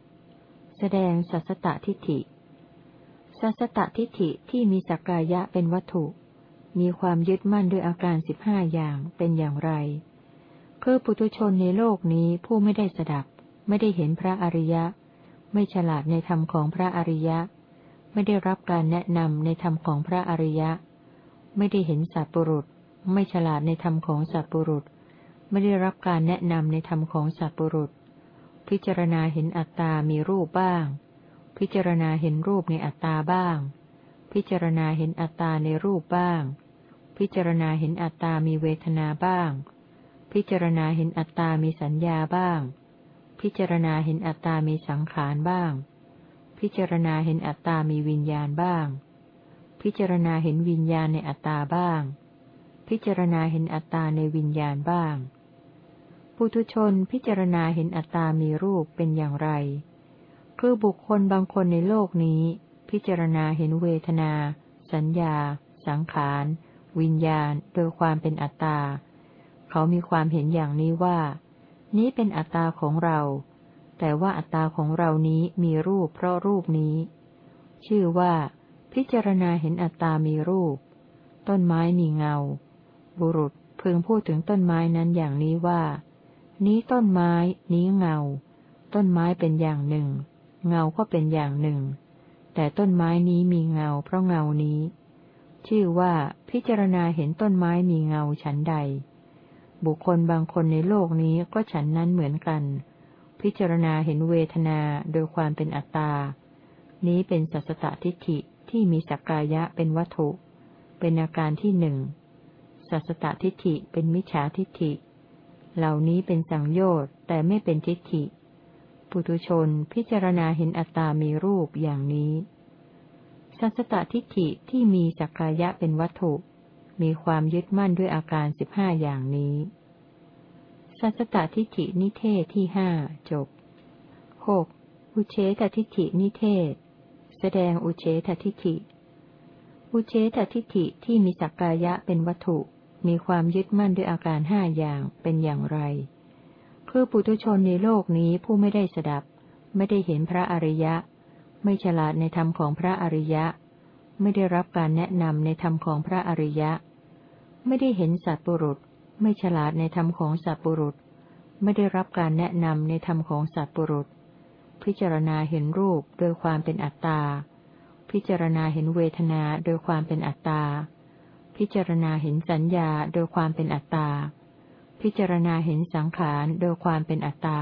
Speaker 1: แสดงสัสตทิฏฐิสัสตทิฏฐิที่มีสักกายะเป็นวัตถุ มีความยึดมั่นด้วยอาการสิบห้าอย่างเป็นอย่างไร คือปุถุชนในโลกนี้ผู้ไม่ได้สดับ ไม่ได้เห็นพระอริยะ ไม่ฉลาดในธรรมของพระอริยะ ไม่ได้รับการแนะนำในธรรมของพระอริยะ ไม่ได้เห็นสัตบุรุษ ไม่ฉลาดในธรรมของสัตบุรุษ ไม่ได้รับการแนะนำในธรรมของสัตบุรุษ พิจารณาเห็นอัตตามีรูปบ้าง พิจารณาเห็นรูปในอัตตาบ้าง พิจารณาเห็นอัตตาในรูปบ้าง พิจารณาเห็นอัตตามีเวทนาบ้าง พิจารณาเห็นอัตตามีสัญญาบ้าง พิจารณาเห็นอัตตามีสังขารบ้าง พิจารณาเห็นอัตตามีวิญญาณบ้าง พิจารณาเห็นวิญญาณในอัตตาบ้าง พิจารณาเห็นอัตตาในวิญญาณบ้าง ปุถุชนพิจารณาเห็นอัตตามีรูปเป็นอย่างไร คือบุคคลบางคนในโลกนี้ พิจารณาเห็นเวทนา สัญญา สังขาร วิญญาณ โดยความเป็นอัตตา เขามีความเห็นอย่างนี้ว่า นี้เป็นอัตตาของเรา แต่ว่าอัตตาของเรานี้มีรูปเพราะรูปนี้ ชื่อว่า พิจารณาเห็นอัตตามีรูป ต้นไม้มีเงา บุรุษพึงพูดถึงต้นไม้นั้นอย่างนี้ว่า นี้ต้นไม้ นี้เงา ต้นไม้เป็นอย่างหนึ่ง เงาก็เป็นอย่างหนึ่ง แต่ต้นไม้นี้มีเงา เพราะเงานี้ ชื่อว่าพิจารณาเห็นต้นไม้มีเงาฉันใด บุคคลบางคนในโลกนี้ก็ฉันนั้นเหมือนกัน พิจารณาเห็นเวทนาโดยความเป็นอัตตา นี้เป็นสัสตทิฏฐิที่มีสักกายะเป็นวัตถุ เป็นอาการที่หนึ่งสัสตทิฏฐิเป็นมิจฉาทิฏฐิ เหล่านี้เป็นสังโยชน์แต่ไม่เป็นทิฏฐิ ปุถุชนพิจารณาเห็นอัตตามีรูปอย่างนี้ สัสตตทิฏฐิที่มีสักกายะเป็นวัตถุ มีความยึดมั่นด้วยอาการสิบห้าอย่างนี้ สัสตตทิฏฐินิเทศที่ห้าจบหกอุเฉตทิฏฐินิเทศ แสดงอุเฉตทิฏฐิ อุเฉตทิฏฐิที่มีสักกายะเป็นวัตถุ มีความยึดมั่นด้วยอาการห้าอย่างเป็นอย่างไร คือปุถุชนในโลกนี้ผู้ไม่ได้สดับ ไม่ได้เห็นพระอริยะ ไม่ฉลาดในธรรมของพระอริยะ ไม่ได้รับการแนะนำในธรรมของพระอริยะ ไม่ได้เห็นสัตบุรุษ ไม่ฉลาดในธรรมของสัตบุรุษ ไม่ได้รับการแนะนำในธรรมของสัตบุรุษ พิจารณาเห็นรูปโดยความเป็นอัตตา พิจารณาเห็นเวทนาโดยความเป็นอัตตา พิจารณาเห็นสัญญาโดยความเป็นอัตตา พิจารณาเห็นสังขารโดยความเป็นอัตตา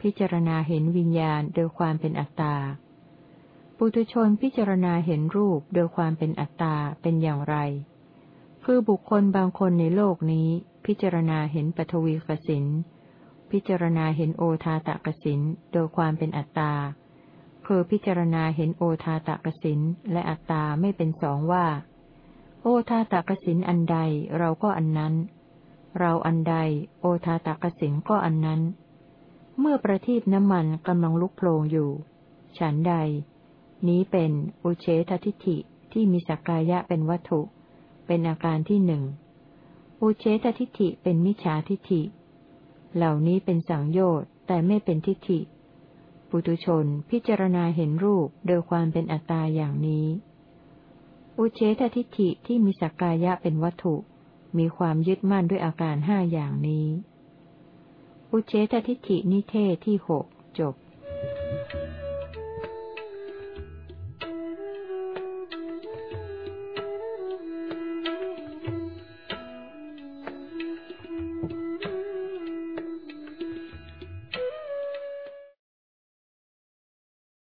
Speaker 1: พิจารณาเห็นวิญญาณโดยความเป็นอัตตา ปุถุชนพิจารณาเห็นรูปโดยความเป็นอัตตาเป็นอย่างไร คือบุคคลบางคนในโลกนี้ พิจารณาเห็นปฐวีกสินพิจารณาเห็นโอทาตะกสินโดยความเป็นอัตตา คือพิจารณาเห็นโอทาตะกสินและอัตตาไม่เป็นสองว่า โอทาตะกสินอันใดเราก็อันนั้น เราอันใด โอทาตากสิงก็อันนั้น เมื่อประทีปน้ำมันกำลังลุกโผลงอยู่ ฉันใด นี้เป็นอุเฉททิฏฐิที่มีสักกายะเป็นวัตถุ เป็นอาการที่หนึ่ง อุเฉททิฏฐิเป็นมิจฉาทิฏฐิ เหล่านี้เป็นสังโยชน์แต่ไม่เป็นทิฏฐิ ปุตุชนพิจารณาเห็นรูปโดยความเป็นอัตตาอย่างนี้ อุเฉททิฏฐิที่มีสักกายะเป็นวัตถุ มีความยึดมั่นด้วยอาการห้าอย่างนี้ อุเฉตทิฏฐินิเทศที่หกจบ